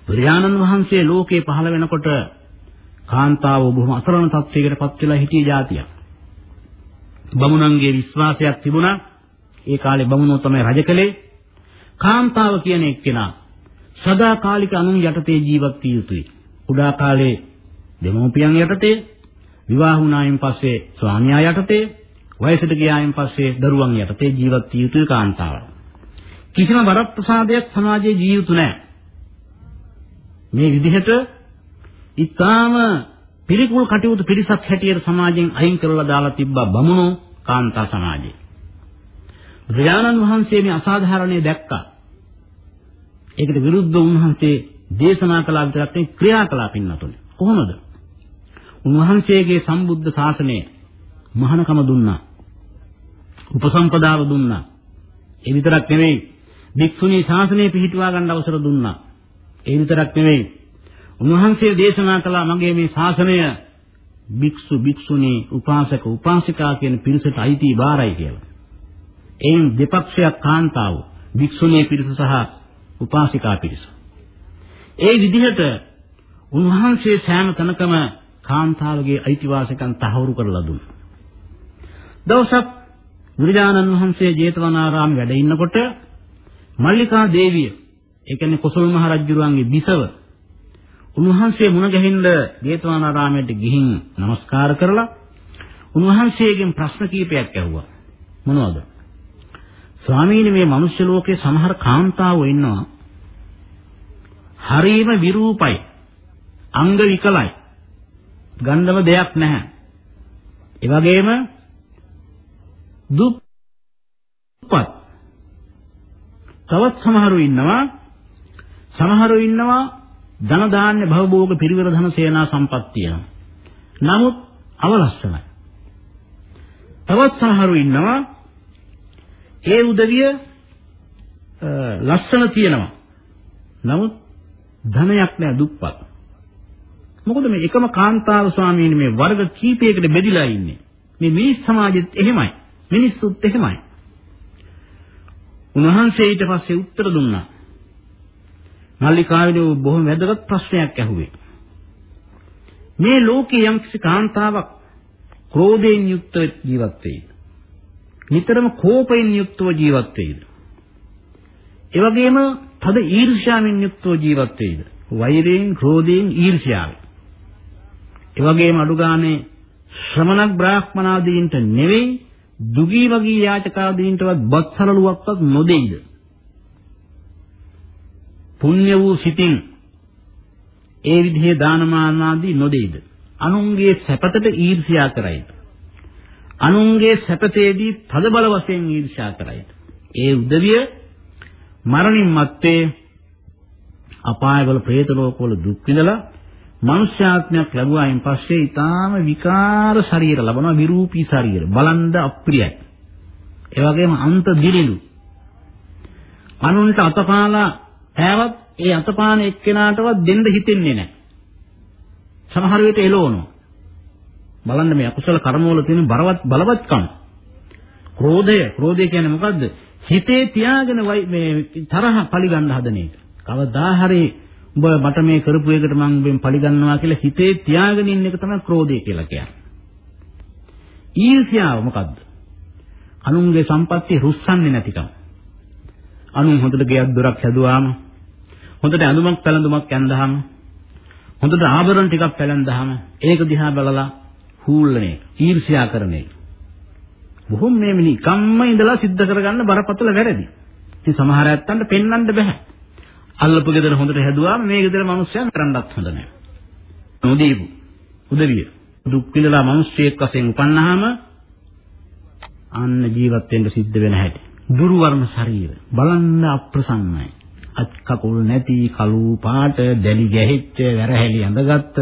බුදුරජාණන් වහන්සේ ලෝකේ පහළ වෙනකොට කාන්තාව බොහොම අසරණ තත්වයකට පත් වෙලා හිටිය જાතියක්. බමුණන්ගේ විශ්වාසයක් තිබුණා. ඒ කාලේ බමුණෝ තමයි රජ කළේ. කාන්තාව කියන එක්කෙනා සදාකාලික අනුන් යටතේ ජීවත් විය යුතුයි. කුඩා කාලේ දෙමෝපියන් යටතේ විවාහ වුණායින් පස්සේ ස්වාමියා යටතේ වයසට ගියායින් පස්සේ දරුවන් යටතේ ජීවත් විය යුතුයි කාන්තාව. කිසිම වරප්‍රසාදයක් සමාජයේ ජී යුතු නැහැ. මේ විදිහට ඊටාම පිළිකුල් කටයුතු පිරිසක් හැටියට සමාජයෙන් අයින් කරලා දාලා තිබ්බා බමුණෝ කාන්තා සමාජය. බුදුරජාණන් වහන්සේ මේ අසාධාරණේ දැක්කා. ඒකට විරුද්ධව උන්වහන්සේ දේශනා කළා විතරක් නෙවෙයි ක්‍රියා කළා පින්නතුනේ. කොහොමද? උන්වහන්සේගේ සම්බුද්ධ ශාසනය මහානකම දුන්නා. උපසම්පදාව දුන්නා. ඒ විතරක් නෙවෙයි භික්ෂුණී ශාසනය පිහිටුවා ගන්න අවසර දුන්නා. ඒ විතරක් නෙවෙයි උන්වහන්සේ දේශනා කළා මගේ මේ ශාසනය භික්ෂු භික්ෂුණී උපාසක උපාසිකා කියන පිරිසට අයිති බාරයි කියලා. එයින් දෙපක්ෂයක් කාන්තාව භික්ෂුණී පිරිස සහ උපාසිකා පිරිස. ඒ විදිහට උන්වහන්සේ සෑම තැනකම කාන්තාවගේ අයිතිවාසිකම් තහවුරු කරලා දුන්නා. දවසක් බුදුරජාණන් වහන්සේ ජේතවනාරාමේ වැඩ ඉන්නකොට මල්ලිකා දේවිය ඒ කියන්නේ කොසල් මහ රජුරුවන්ගේ බිසව උන්වහන්සේ මුණ ගැහින්න ජේතවනාරාමයට ගිහින් নমස්කාර කරලා උන්වහන්සේගෙන් ප්‍රශ්න කීපයක් ඇහුවා. මොනවද? ස්වාමීනි මේ මනුෂ්‍ය ලෝකේ සමහර කාන්තාවෝ ඉන්නවා. හරීම විරූපයි. අංග විකලයි. ගන්නම දෙයක් නැහැ. ඒ වගේම දුප්පත්. තවත් සමහරු ඉන්නවා සමහරු ඉන්නවා ධන දාන්න භවභෝග පිරිවර ධන සේනා සම්පත්තිය. නමුත් අවලස්සනයි. තවත් සමහරු ඉන්නවා ඒ උදවිය ලස්සන තියෙනවා. නමුත් ධනයක් නැහැ දුප්පත්. මොකද මේ එකම කාන්තාව ස්වාමීන් මේ වර්ග කීපයකට බෙදිලා ඉන්නේ. මේ මිනිස් සමාජෙත් එහෙමයි. මිනිස්සුත් එහෙමයි. උන්වහන්සේ ඊට පස්සේ උත්තර දුන්නා. මල්ලිකාවිද බොහොම වැදගත් ප්‍රශ්නයක් ඇහුවේ. මේ ලෝකේ යම්කිසි කාන්තාවක් ක්‍රෝධයෙන් යුක්ත ජීවත් වෙයිද? නිතරම කෝපයෙන් යුක්තව ජීවත් වෙයිද? ඒ වගේම තද ඊර්ෂ්‍යාවෙන් යුක්තව ජීවත් වෙයිද? වෛරයෙන්, ක්‍රෝධයෙන්, ඊර්ෂ්‍යාවෙන්. ඒ වගේම අඩුගානේ ශ්‍රමණක් බ්‍රාහ්මනාදීන්ට නෙවෙයි දුගී වගී යාචකාදීන්ටවත් බත් සලලුවක්වත් නොදෙයිද? පුණ්‍ය වූ සිතින් ඒ විදිහේ දානමාන ආදී නොදෙයිද? අනුන්ගේ සැපතට ඊර්ෂ්‍යා කරයිද? අනුන්ගේ සැපතේදී තද බල වශයෙන් ඊර්ෂ්‍යා කරයිද? ඒ උදවිය මරණින් මත්තේ අපායවල പ്രേත ලෝකවල දුක් විඳලා මනුෂ්‍යාත්මයක් ලැබුවායින් පස්සේ ඊටාම විකාර ශරීර ලබනවා විරූපී ශරීර බලන්ද අප්‍රියයි. ඒ වගේම අන්ත දිලිලු අනුන්ට අතපාලා ඈවත් ඒ අතපාන එක්කෙනාටවත් දෙන්න හිතෙන්නේ නැහැ. සමහර විට එළවනවා. බලන්න මේ අකුසල කර්මවල තියෙන බරවත් බලවත්කම ක්‍රෝධය ක්‍රෝධය කියන්නේ මොකද්ද? හිතේ තියාගෙන මේ තරහ පරිගන්න හදන එක. කවදා හරි උඹ මට මේ කරපු එකට මං උඹෙන් පරිගන්නවා කියලා හිතේ තියාගෙන ඉන්න එක තමයි ක්‍රෝධය කියලා කියන්නේ. ඊර්ෂ්‍යාව මොකද්ද? අනුන්ගේ සම්පත්තිය රුස්සන්නේ නැතිකම. අනුන් හොඳට ගෙයක් දොරක් හැදුවාම හොඳට ඇඳුමක් පැළඳුමක් ඇඳහම හොඳට ආභරණ ටිකක් පැළඳහම ඒක දිහා බලලා හූල්ලන එක ඊර්ෂ්‍යා කරන එක බොහොම මේ මිනි කම්ම ඉඳලා සිද්ධ කරගන්න බරපතල වැරදි. ඉතින් සමහර ඇත්තන්ට පෙන්වන්න බෑ. අල්ලපු ගෙදර හොඳට හැදුවාම මේ ගෙදර මිනිස්සුන් කරන්නත් හොඳ නෑ. නොදීපු උදවිය දුක් විඳලා මිනිස්සෙක් වශයෙන් උපන්නාම අන්න ජීවත් වෙන්න සිද්ධ වෙන හැටි. දුර්වර්ණ ශරීර බලන්න අප්‍රසන්නයි. අත් කකුල් නැති කළු පාට දැලි ගැහිච්ච වැරහැලි ඇඳගත්ත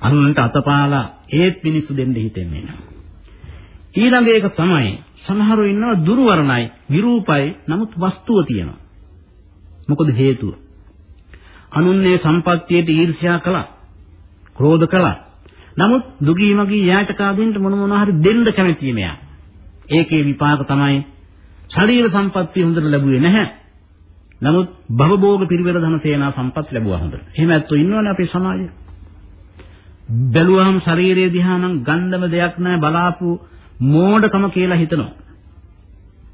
අනුන්ට අතපාලා ඒත් මිනිස්සු දෙන්න හිතෙන්නේ නැහැ. ඊළඟ එක තමයි සමහරව ඉන්නවා දුර්වර්ණයි විරූපයි නමුත් වස්තුව තියෙනවා. මොකද හේතුව? අනුන්නේ සම්පත්තියට ඊර්ෂ්‍යා කළා. ක්‍රෝධ කළා. නමුත් දුගී මගී යාචකාදීන්ට මොන මොනවා හරි දෙන්න කැමති මෙයා. ඒකේ විපාක තමයි ශරීර සම්පත්තිය හොඳට ලැබුවේ නැහැ. නමුත් භවභෝග පිරිවෙර ධන සේනා සම්පත් ලැබුවා හොඳට. එහෙම ඇත්තෝ ඉන්නවනේ අපේ සමාජයේ. බැලුවහම ශරීරය දිහා නම් ගන්නම දෙයක් නැහැ බලාපු මෝඩකම කියලා හිතනවා.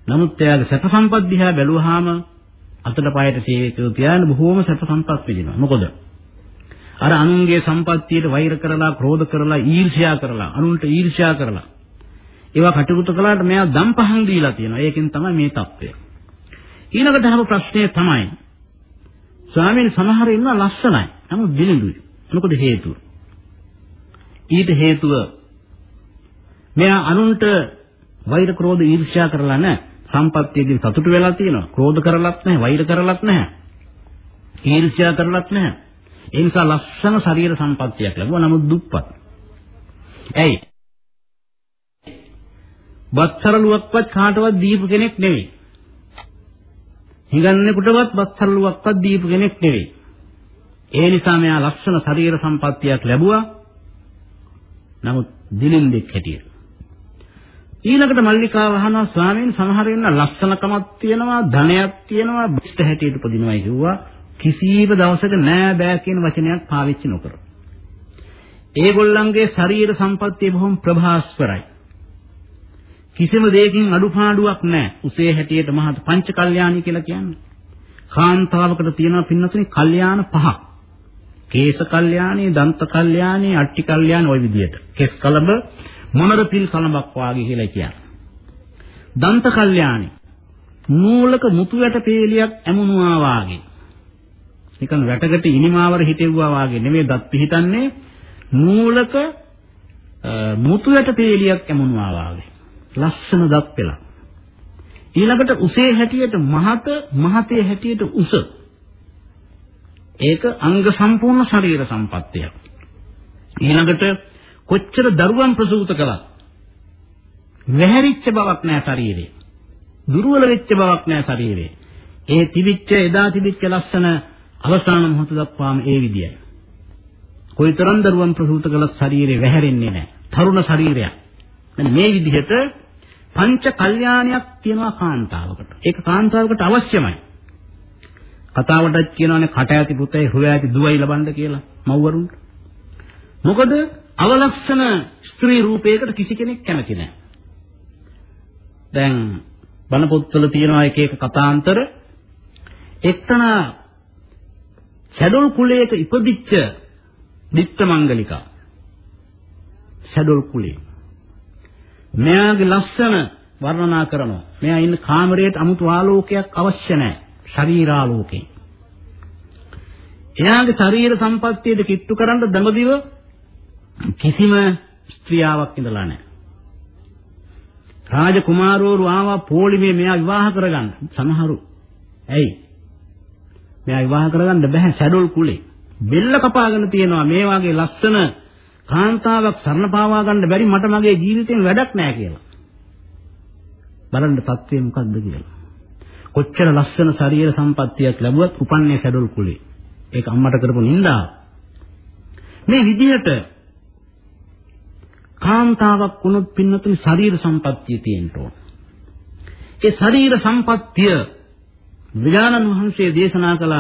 නමුත් එයාගේ සැප සම්පත් දිහා බැලුවාම අතට පයට සේවකයෝ තියාගෙන බොහෝම සැප සම්පත් විඳිනවා. මොකද? අර අනුන්ගේ සම්පත්තියට වෛර කරලා, ක්‍රෝධ කරලා, ඊර්ෂ්‍යා කරලා, අනුන්ට ඊර්ෂ්‍යා කරලා ඒවා කටයුතු කළාට මෙයා දම් පහන් දීලා තියෙනවා. ඒකෙන් තමයි මේ தත්ත්වය. ඊළඟට අහපු ප්‍රශ්නේ තමයි ස්වාමීන් සමහර ඉන්නවා ලස්සනයි. නමුත් දිලිඳුයි. මොකද හේතුව? ඊට හේතුව මෙයා අනුන්ට වෛර ක්‍රෝධ ඊර්ෂ්‍යා කරලා නැහැ. සම්පත්තියකින් සතුටු වෙලා තියෙනවා. ක්‍රෝධ කරලත් නැහැ, වෛර කරලත් නැහැ. ඊර්ෂ්‍යා කරලත් නැහැ. ඒ නිසා ලස්සන ශරීර සම්පත්තියක් ලැබුවා. නමුත් දුප්පත්. ඇයි? බත්සරලුවක්වත් කාටවත් දීපු කෙනෙක් නෙවෙයි. හිඟන්නෙකුටවත් බත්සරලුවක්වත් දීපු කෙනෙක් නෙවෙයි. ඒ නිසා මෙයා ලස්සන ශරීර සම්පත්තියක් ලැබුවා. නමුත් දිලින්දෙක් හැටියට. ඊළඟට මල්ලිකාව අහනවා ස්වාමීන් සමහර වෙන්න ලස්සනකමක් තියෙනවා ධනයක් තියෙනවා බිස්ට හැටියට උපදිනවායි කිව්වා කිසිම දවසක නෑ බෑ කියන වචනයක් පාවිච්චි නොකර. ඒගොල්ලන්ගේ ශරීර සම්පත්තිය බොහොම ප්‍රභාස්වරයි. කිසිම දෙයකින් අඩුපාඩුවක් නැහැ. උසේ හැටියට මහත් පංච කල්යාණි කියලා කියන්නේ. කාන්තාවකට තියෙනවා පින්නතුනි කල්යාණ පහක්. කේශ කල්යාණි, දන්ත කල්යාණි, අට්ටි කල්යාණි ওই විදිහට. කෙස් කලබ මොනර පිල් කලඹක් වාගේ කියලා කියන්නේ. දන්ත කල්යාණි මූලක මුතු වැට පේලියක් ඇමුණුවා වාගේ. නිකන් වැටකට ඉනිමාවර හිටෙව්වා වාගේ නෙමෙයි දත් පිහිටන්නේ මූලක මුතු වැට පේලියක් ඇමුණුවා වාගේ. ලස්සන දත් පෙළ. ඊළඟට උසේ හැටියට මහත මහතේ හැටියට උස. ඒක අංග සම්පූර්ණ ශරීර සම්පත්තියක්. ඊළඟට කොච්චර දරුවන් ප්‍රසූත කළත් වැහැරිච්ච බවක් නැහැ ශරීරේ. දුර්වල වෙච්ච බවක් නැහැ ශරීරේ. ඒ තිබිච්ච එදා තිබිච්ච ලස්සන අවසාන මොහොත දක්වාම ඒ විදියයි. කොයිතරම් දරුවන් ප්‍රසූත කළත් ශරීරේ වැහැරෙන්නේ නැහැ. තරුණ ශරීරයක්. මේ විදිහට පංච කල්යාණයක් තියෙනවා කාන්තාවකට. ඒක කාන්තාවකට අවශ්‍යමයි. කතාවටත් කියනවානේ කට ඇති පුතේ හුව ඇති දුවයි ලබන්න කියලා මව්වරුන්ට. මොකද අවලක්ෂණ ස්ත්‍රී රූපයකට කිසි කෙනෙක් කැමති නැහැ. දැන් බණ පොත්වල තියෙනවා එක එක කතාන්තර. එක්තනා ෂැඩොල් කුලයක ඉපදිච්ච දිත්ත මංගලිකා. ෂැඩොල් කුලේ. මෙයාගේ ලස්සන වර්ණනා කරනවා. මෙයා ඉන්න කාමරයට 아무තු ආලෝකයක් අවශ්‍ය නැහැ. ශරීරාලෝකේ එයාගේ ශරීර සම්පත්තියට කිට්ටු කරන්න දඹදිව කිසිම ස්ත්‍රියාවක් ඉඳලා නැහැ. රාජකුමාරවරු ආවා පොලිමේ මෙයා විවාහ කරගන්න. සමහරු. ඇයි? මෙයා විවාහ කරගන්න බෑ සැඩොල් කුලේ. බෙල්ල කපාගෙන තියෙනවා මේ වගේ ලස්සන කාන්තාවක් සරණ පාවා ගන්න බැරි මට මගේ ජීවිතේෙන් වැඩක් නැහැ කියලා. බලන්න තත්ත්වය මොකක්ද කියලා. කොච්චර ලස්සන ශරීර සම්පත්තියක් ලැබුවත් උපන්නේ සැඩොල් කුලේ. ඒක අම්මට කරපු නින්දාව. මේ විදිහට කාන්තාවක් වුණොත් පින්නතුනි ශරීර සම්පත්තිය තියෙන්න ඕන. ඒ ශරීර සම්පත්තිය විඥානන් වහන්සේ දේශනා කළ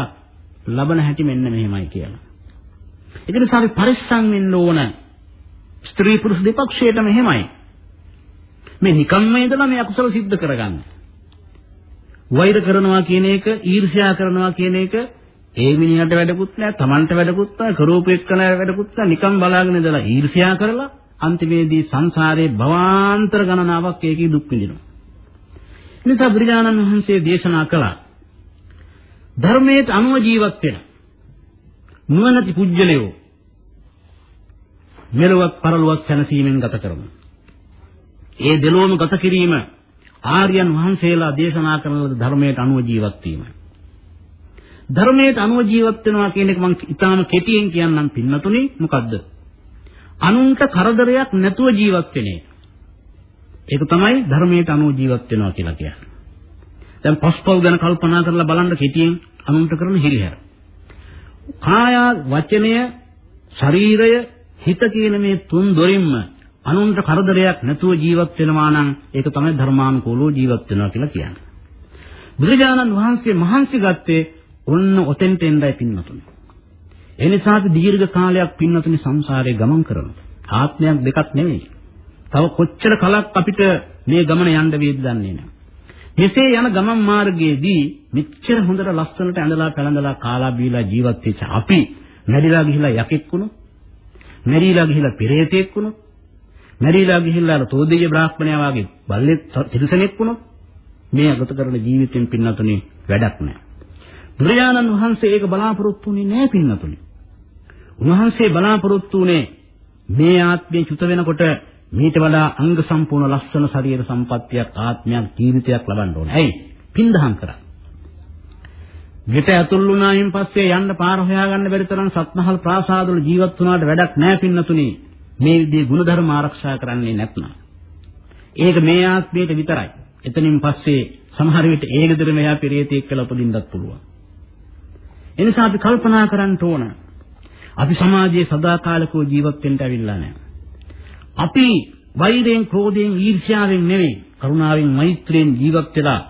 ලබන හැටි මෙන්න මෙහෙමයි කියලා. ඒක නිසා අපි පරිස්සම් වෙන්න ඕන. ස්ත්‍රී පුරුෂ දෙපක්ෂයටම එහෙමයි. මේ නිකම්ම ඉඳලා මේ අකුසල සිද්ධ කරගන්න. වෛර කරනවා කියන එක, ඊර්ෂ්‍යා කරනවා කියන එක ඒ මිනිහට වැඩකුත් නැහැ, Tamanට වැඩකුත් නැහැ, කරෝපෙක් කරන වැඩකුත් නැහැ. නිකම් බලාගෙන ඉඳලා ඊර්ෂ්‍යා කරලා අන්තිමේදී සංසාරේ භවාන්තර ගණනාවක් ඒකේ දුක් විඳිනවා. නිසා බුදුරජාණන් වහන්සේ දේශනා කළා ධර්මයට අනුව ජීවත් වෙන නුවණති පුජ්‍යලයෝ මෙලොවක් පරලොවක් සැනසීමෙන් ගත කරමු. ඒ දෙලොවම ගත කිරීම ආර්යයන් වහන්සේලා දේශනා කරන ධර්මයට අනුව ජීවත් වීමයි. ධර්මයට අනුව ජීවත් වෙනවා කියන එක මම ඉතාම කෙටියෙන් කියන්නම් පින්නතුනි මොකද්ද? අනුන්ට කරදරයක් නැතුව ජීවත් වෙන එක. ඒක තමයි ධර්මයට අනුව ජීවත් වෙනවා කියලා කියන්නේ. දැන් පස්පල් ගැන කල්පනා කරලා බලන්න කෙටියෙන් අනුන්ට කරන හිරිහැර. කාය වචනය ශරීරය හිත කියන මේ තුන් දොරින්ම අනුන්ට කරදරයක් නැතුව ජීවත් වෙනවා නම් ඒක තමයි ධර්මානුකූලව ජීවත් වෙනවා කියලා කියන්නේ. බුදුරජාණන් වහන්සේ මහන්සි ගත්තේ ඔන්න ඔතෙන්ට එන්නයි පින්නතුනේ. ඒ නිසා අපි දීර්ඝ කාලයක් පින්නතුනි සංසාරේ ගමන් කරනවා. ආත්මයක් දෙකක් නෙවෙයි. තව කොච්චර කලක් අපිට මේ ගමන යන්න වේද දන්නේ නැහැ. මෙසේ යන ගමන් මාර්ගයේදී මෙච්චර හොඳට ලස්සනට ඇඳලා පැළඳලා කාලා බීලා ජීවත් වෙච්ච අපි මැරිලා ගිහිලා යකෙක් වුණොත් මැරිලා ගිහිලා පෙරේතෙක් වුණොත් මැරිලා ගිහිල්ලා තෝදේය බ්‍රාහ්මණයා වගේ බල්ලෙක් තිරසනෙක් වුණොත් මේ අගත කරන ජීවිතෙන් පින්නතුනේ වැඩක් නැහැ. බුදුරජාණන් වහන්සේ ඒක බලාපොරොත්තු වෙන්නේ නැහැ පින්නතුනේ. උන්වහන්සේ බලාපොරොත්තු වුණේ මේ ආත්මේ චුත වෙනකොට මීට වඩා අංග සම්පූර්ණ ලස්සන ශරීර සම්පත්තියක් ආත්මයක් ජීවිතයක් ලබන්න ඕනේ. ඇයි? පින්දහම් කරා. ගෙට ඇතුල් වුණායින් පස්සේ යන්න පාර හොයාගන්න බැරි තරම් සත්මහල් ප්‍රාසාදවල ජීවත් වුණාට වැඩක් නැහැ පින්නතුනි. මේ විදිහේ ಗುಣධර්ම ආරක්ෂා කරන්නේ නැත්නම්. ඒක මේ ආත්මයට විතරයි. එතනින් පස්සේ සමහර විට ඒ ගෙදර මෙහා පෙරේතෙක් කියලා උපදින්නත් පුළුවන්. එනිසා අපි කල්පනා කරන්න ඕන. අපි සමාජයේ සදාකාලිකව ජීවත් වෙන්න ඇවිල්ලා නැහැ. අපි වෛරයෙන්, ක්‍රෝධයෙන්, ඊර්ෂ්‍යාවෙන් නෙවෙයි, කරුණාවෙන්, මෛත්‍රියෙන් ජීවත් වෙලා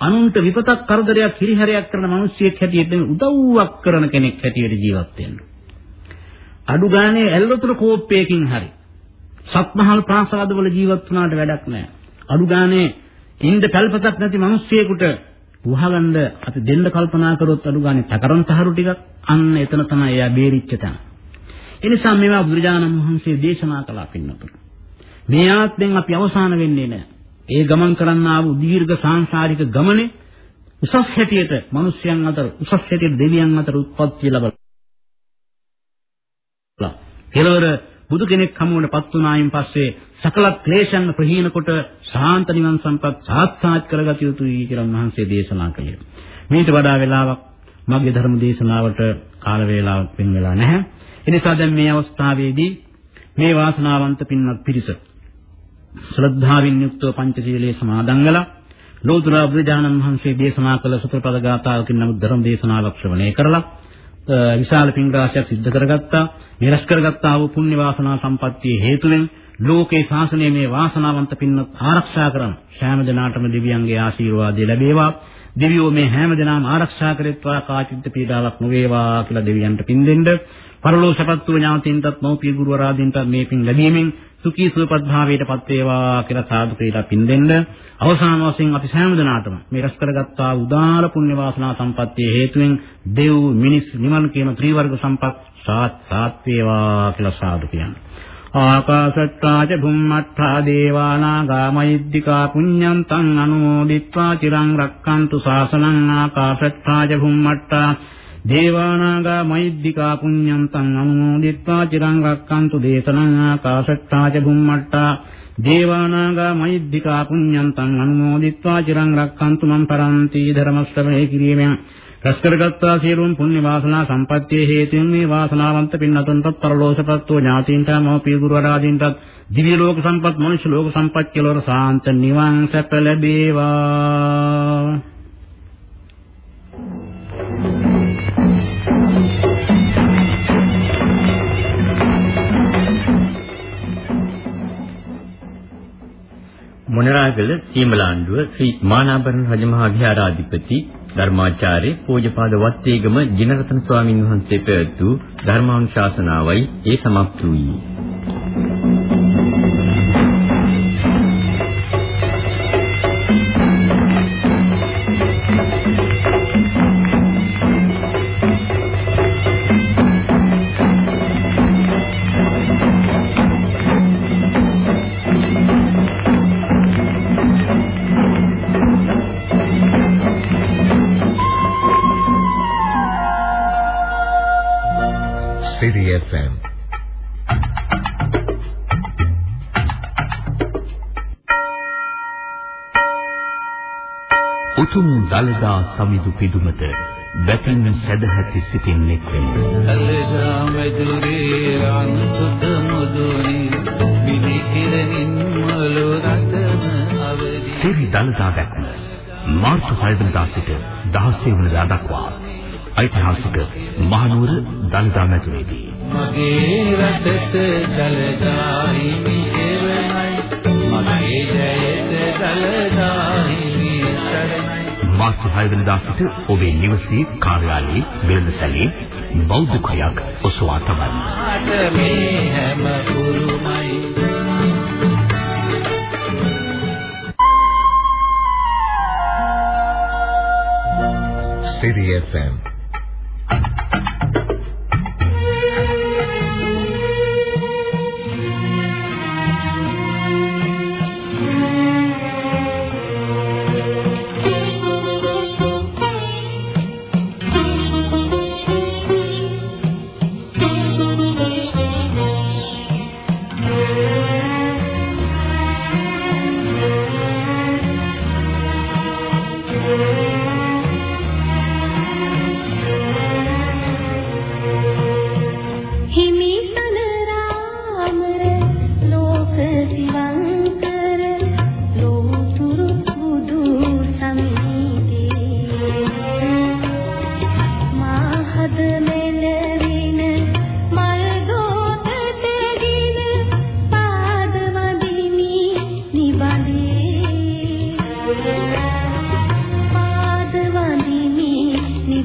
අනුන්ට විපතක් කරදරයක් හිරිහැරයක් කරන මිනිස්සෙක් හැටියට උදව්වක් කරන කෙනෙක් හැටියට ජීවත් වෙන්න. අඩු ගානේ ඇල්ලතුරු කෝප්පයකින් හරි සත්මහල් ප්‍රාසාදවල ජීවත් වුණාට වැඩක් නැහැ. අඩු ගානේ ඉන්න කල්පතක් නැති මිනිස්සෙකුට වහගන්න අපි දෙන්න කල්පනා කරොත් අඩු ගානේ තකරන් තහරු ටිකක් අන්න එතන තමයි එයා බේරිච්ච තැන. ඒ නිසා මේවා බුදුරජාණන් වහන්සේ දේශනා කළා පින්නතුරු. මේ ආත්මෙන් අපි අවසාන වෙන්නේ නැහැ. ඒ ගමන් කරන්න ආපු දීර්ඝ සාංශාරික ගමනේ උසස් හැටියට මිනිස්යන් අතර උසස් හැටියට දෙවියන් අතර උත්පත්ති ලැබලා. කෙලවර බුදු කෙනෙක් හමුවනපත් වුණායින් පස්සේ සකල ක්ලේශයන් ප්‍රහීන කොට ශාන්ත නිවන් සම්පත් සාක්ෂාත් කරගත යුතුයි කියලා මහන්සිය දේශනා කළේ. මේට වඩා වෙලාවක් මගේ ධර්ම දේශනාවට කාල වේලාවක් වෙන වෙලා නැහැ. ඒ නිසා දැන් මේ අවස්ථාවේදී මේ වාසනාවන්ත පින්වත් පිරිස ශ්‍රද්ධාවෙන් යුක්තව පංචශීලයේ සමාදන් වෙලා ලෝතර බුදුජානන් වහන්සේ දේශනා කළ සතරපද ගාථාවකින් නමුත් ධර්ම දේශනාවක් ශ්‍රවණය කරලා විශාල පින් රාශියක් සිද්ධ කරගත්තා. නිරස් කරගත්තා වූ පුණ්‍ය වාසනා සම්පත්තියේ හේතුවෙන් ලෝකේ ශාසනයේ මේ වාසනාවන්ත පින්වත් ආරක්ෂා කරන සෑම දිනාටම දෙවියන්ගේ ආශිර්වාදය ලැබේවා. දෙවියෝ මේ හැම දිනම ආරක්ෂා කරෙත්වා කාචිත්ත පීඩාවක් නොවේවා කියලා දෙවියන්ට පින් දෙන්න. පරලෝ සපත් වූ ඥාතීන්ටත් මෞපිය ගුරුවරයාදීන්ටත් මේ පින් ලැබීමෙන් සුඛී සුවපත් භාවයටපත් වේවා කියලා සාදු කියලා පින් දෙන්න. අවසාන වශයෙන් අපි සෑම දිනාටම මේ රැස් කරගත්තා උදාන පුණ්‍ය වාසනා සම්පත්තිය හේතුවෙන් දෙව් මිනිස් නිවන් කියන ත්‍රිවර්ග සම්පත් සාත් සාත් වේවා කියලා සාදු කියන්නේ. ආකාශත්තා ච භුම්මත්තා දේවා නාග මහිද්దికා පුඤ්ඤං තං අනුමෝදිත්වා චිරං රක්칸තු ශාසනං ආකාශත්තා ච භුම්මත්තා දේවානාගා මෛද්దికා පුඤ්ඤන්තං අනුමෝදිත්වා චිරං රක්칸තු දේශනං ආකාශට්ටා ච බුම්මට්ටා දේවානාගා මෛද්దికා පුඤ්ඤන්තං අනුමෝදිත්වා චිරං රක්칸තු මම් පරන්ති ධර්මස්තමේ කිරීමෙන්. රැස්කරගත්තා සියලුම පුණ්‍ය වාසනා සම්පත්තියේ හේතුන් මේ වාසනාවන්ත පින්නතුන්ට පරලෝසපත්ව ඥාතීන්ට මව පිරිවරු ආදීන්ට දිව්‍ය ලෝක සම්පත් මනුෂ්‍ය ලෝක සම්පත් කෙලවර සාන්ත නිවන් සැප ලැබේවා. මොනරාගල සීමලාණ්ඩුව ශ්‍රී මානාභරණ රජමහා විහාරාධිපති ධර්මාචාර්ය පූජ්‍යපාද වත්තේගම ජිනරතන ස්වාමින් වහන්සේ පැවැත් වූ ධර්මානුශාසනාවයි ඒ සමත් වූයේ. උතුම් දලදා සමිදු පිදුමට බැතින් සැදැහැති සිටින් එක් වෙන්න. දලදා මధుරේ අන්තුත මුදුනි මිහිකිරනින් මලු රතන අවදි. සිරි දලදා දැක්ම මාර්තු 6 වෙනිදා සිට 16 වෙනිදා දක්වා ඓතිහාසික මහනුවර දලදා මැදුරේදී මගේ රටට දලදායි මිහෙවණයි මගේ ජයත දලදායි මාර්තු 6 වෙනිදා සිට ඔබේ නිවසේ කාර්යාලයේ වෙළඳසැලේ බෞද්ධ කයක් ඔසවා තබන්න. මේ හැම පුරුමයි City FM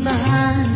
bahan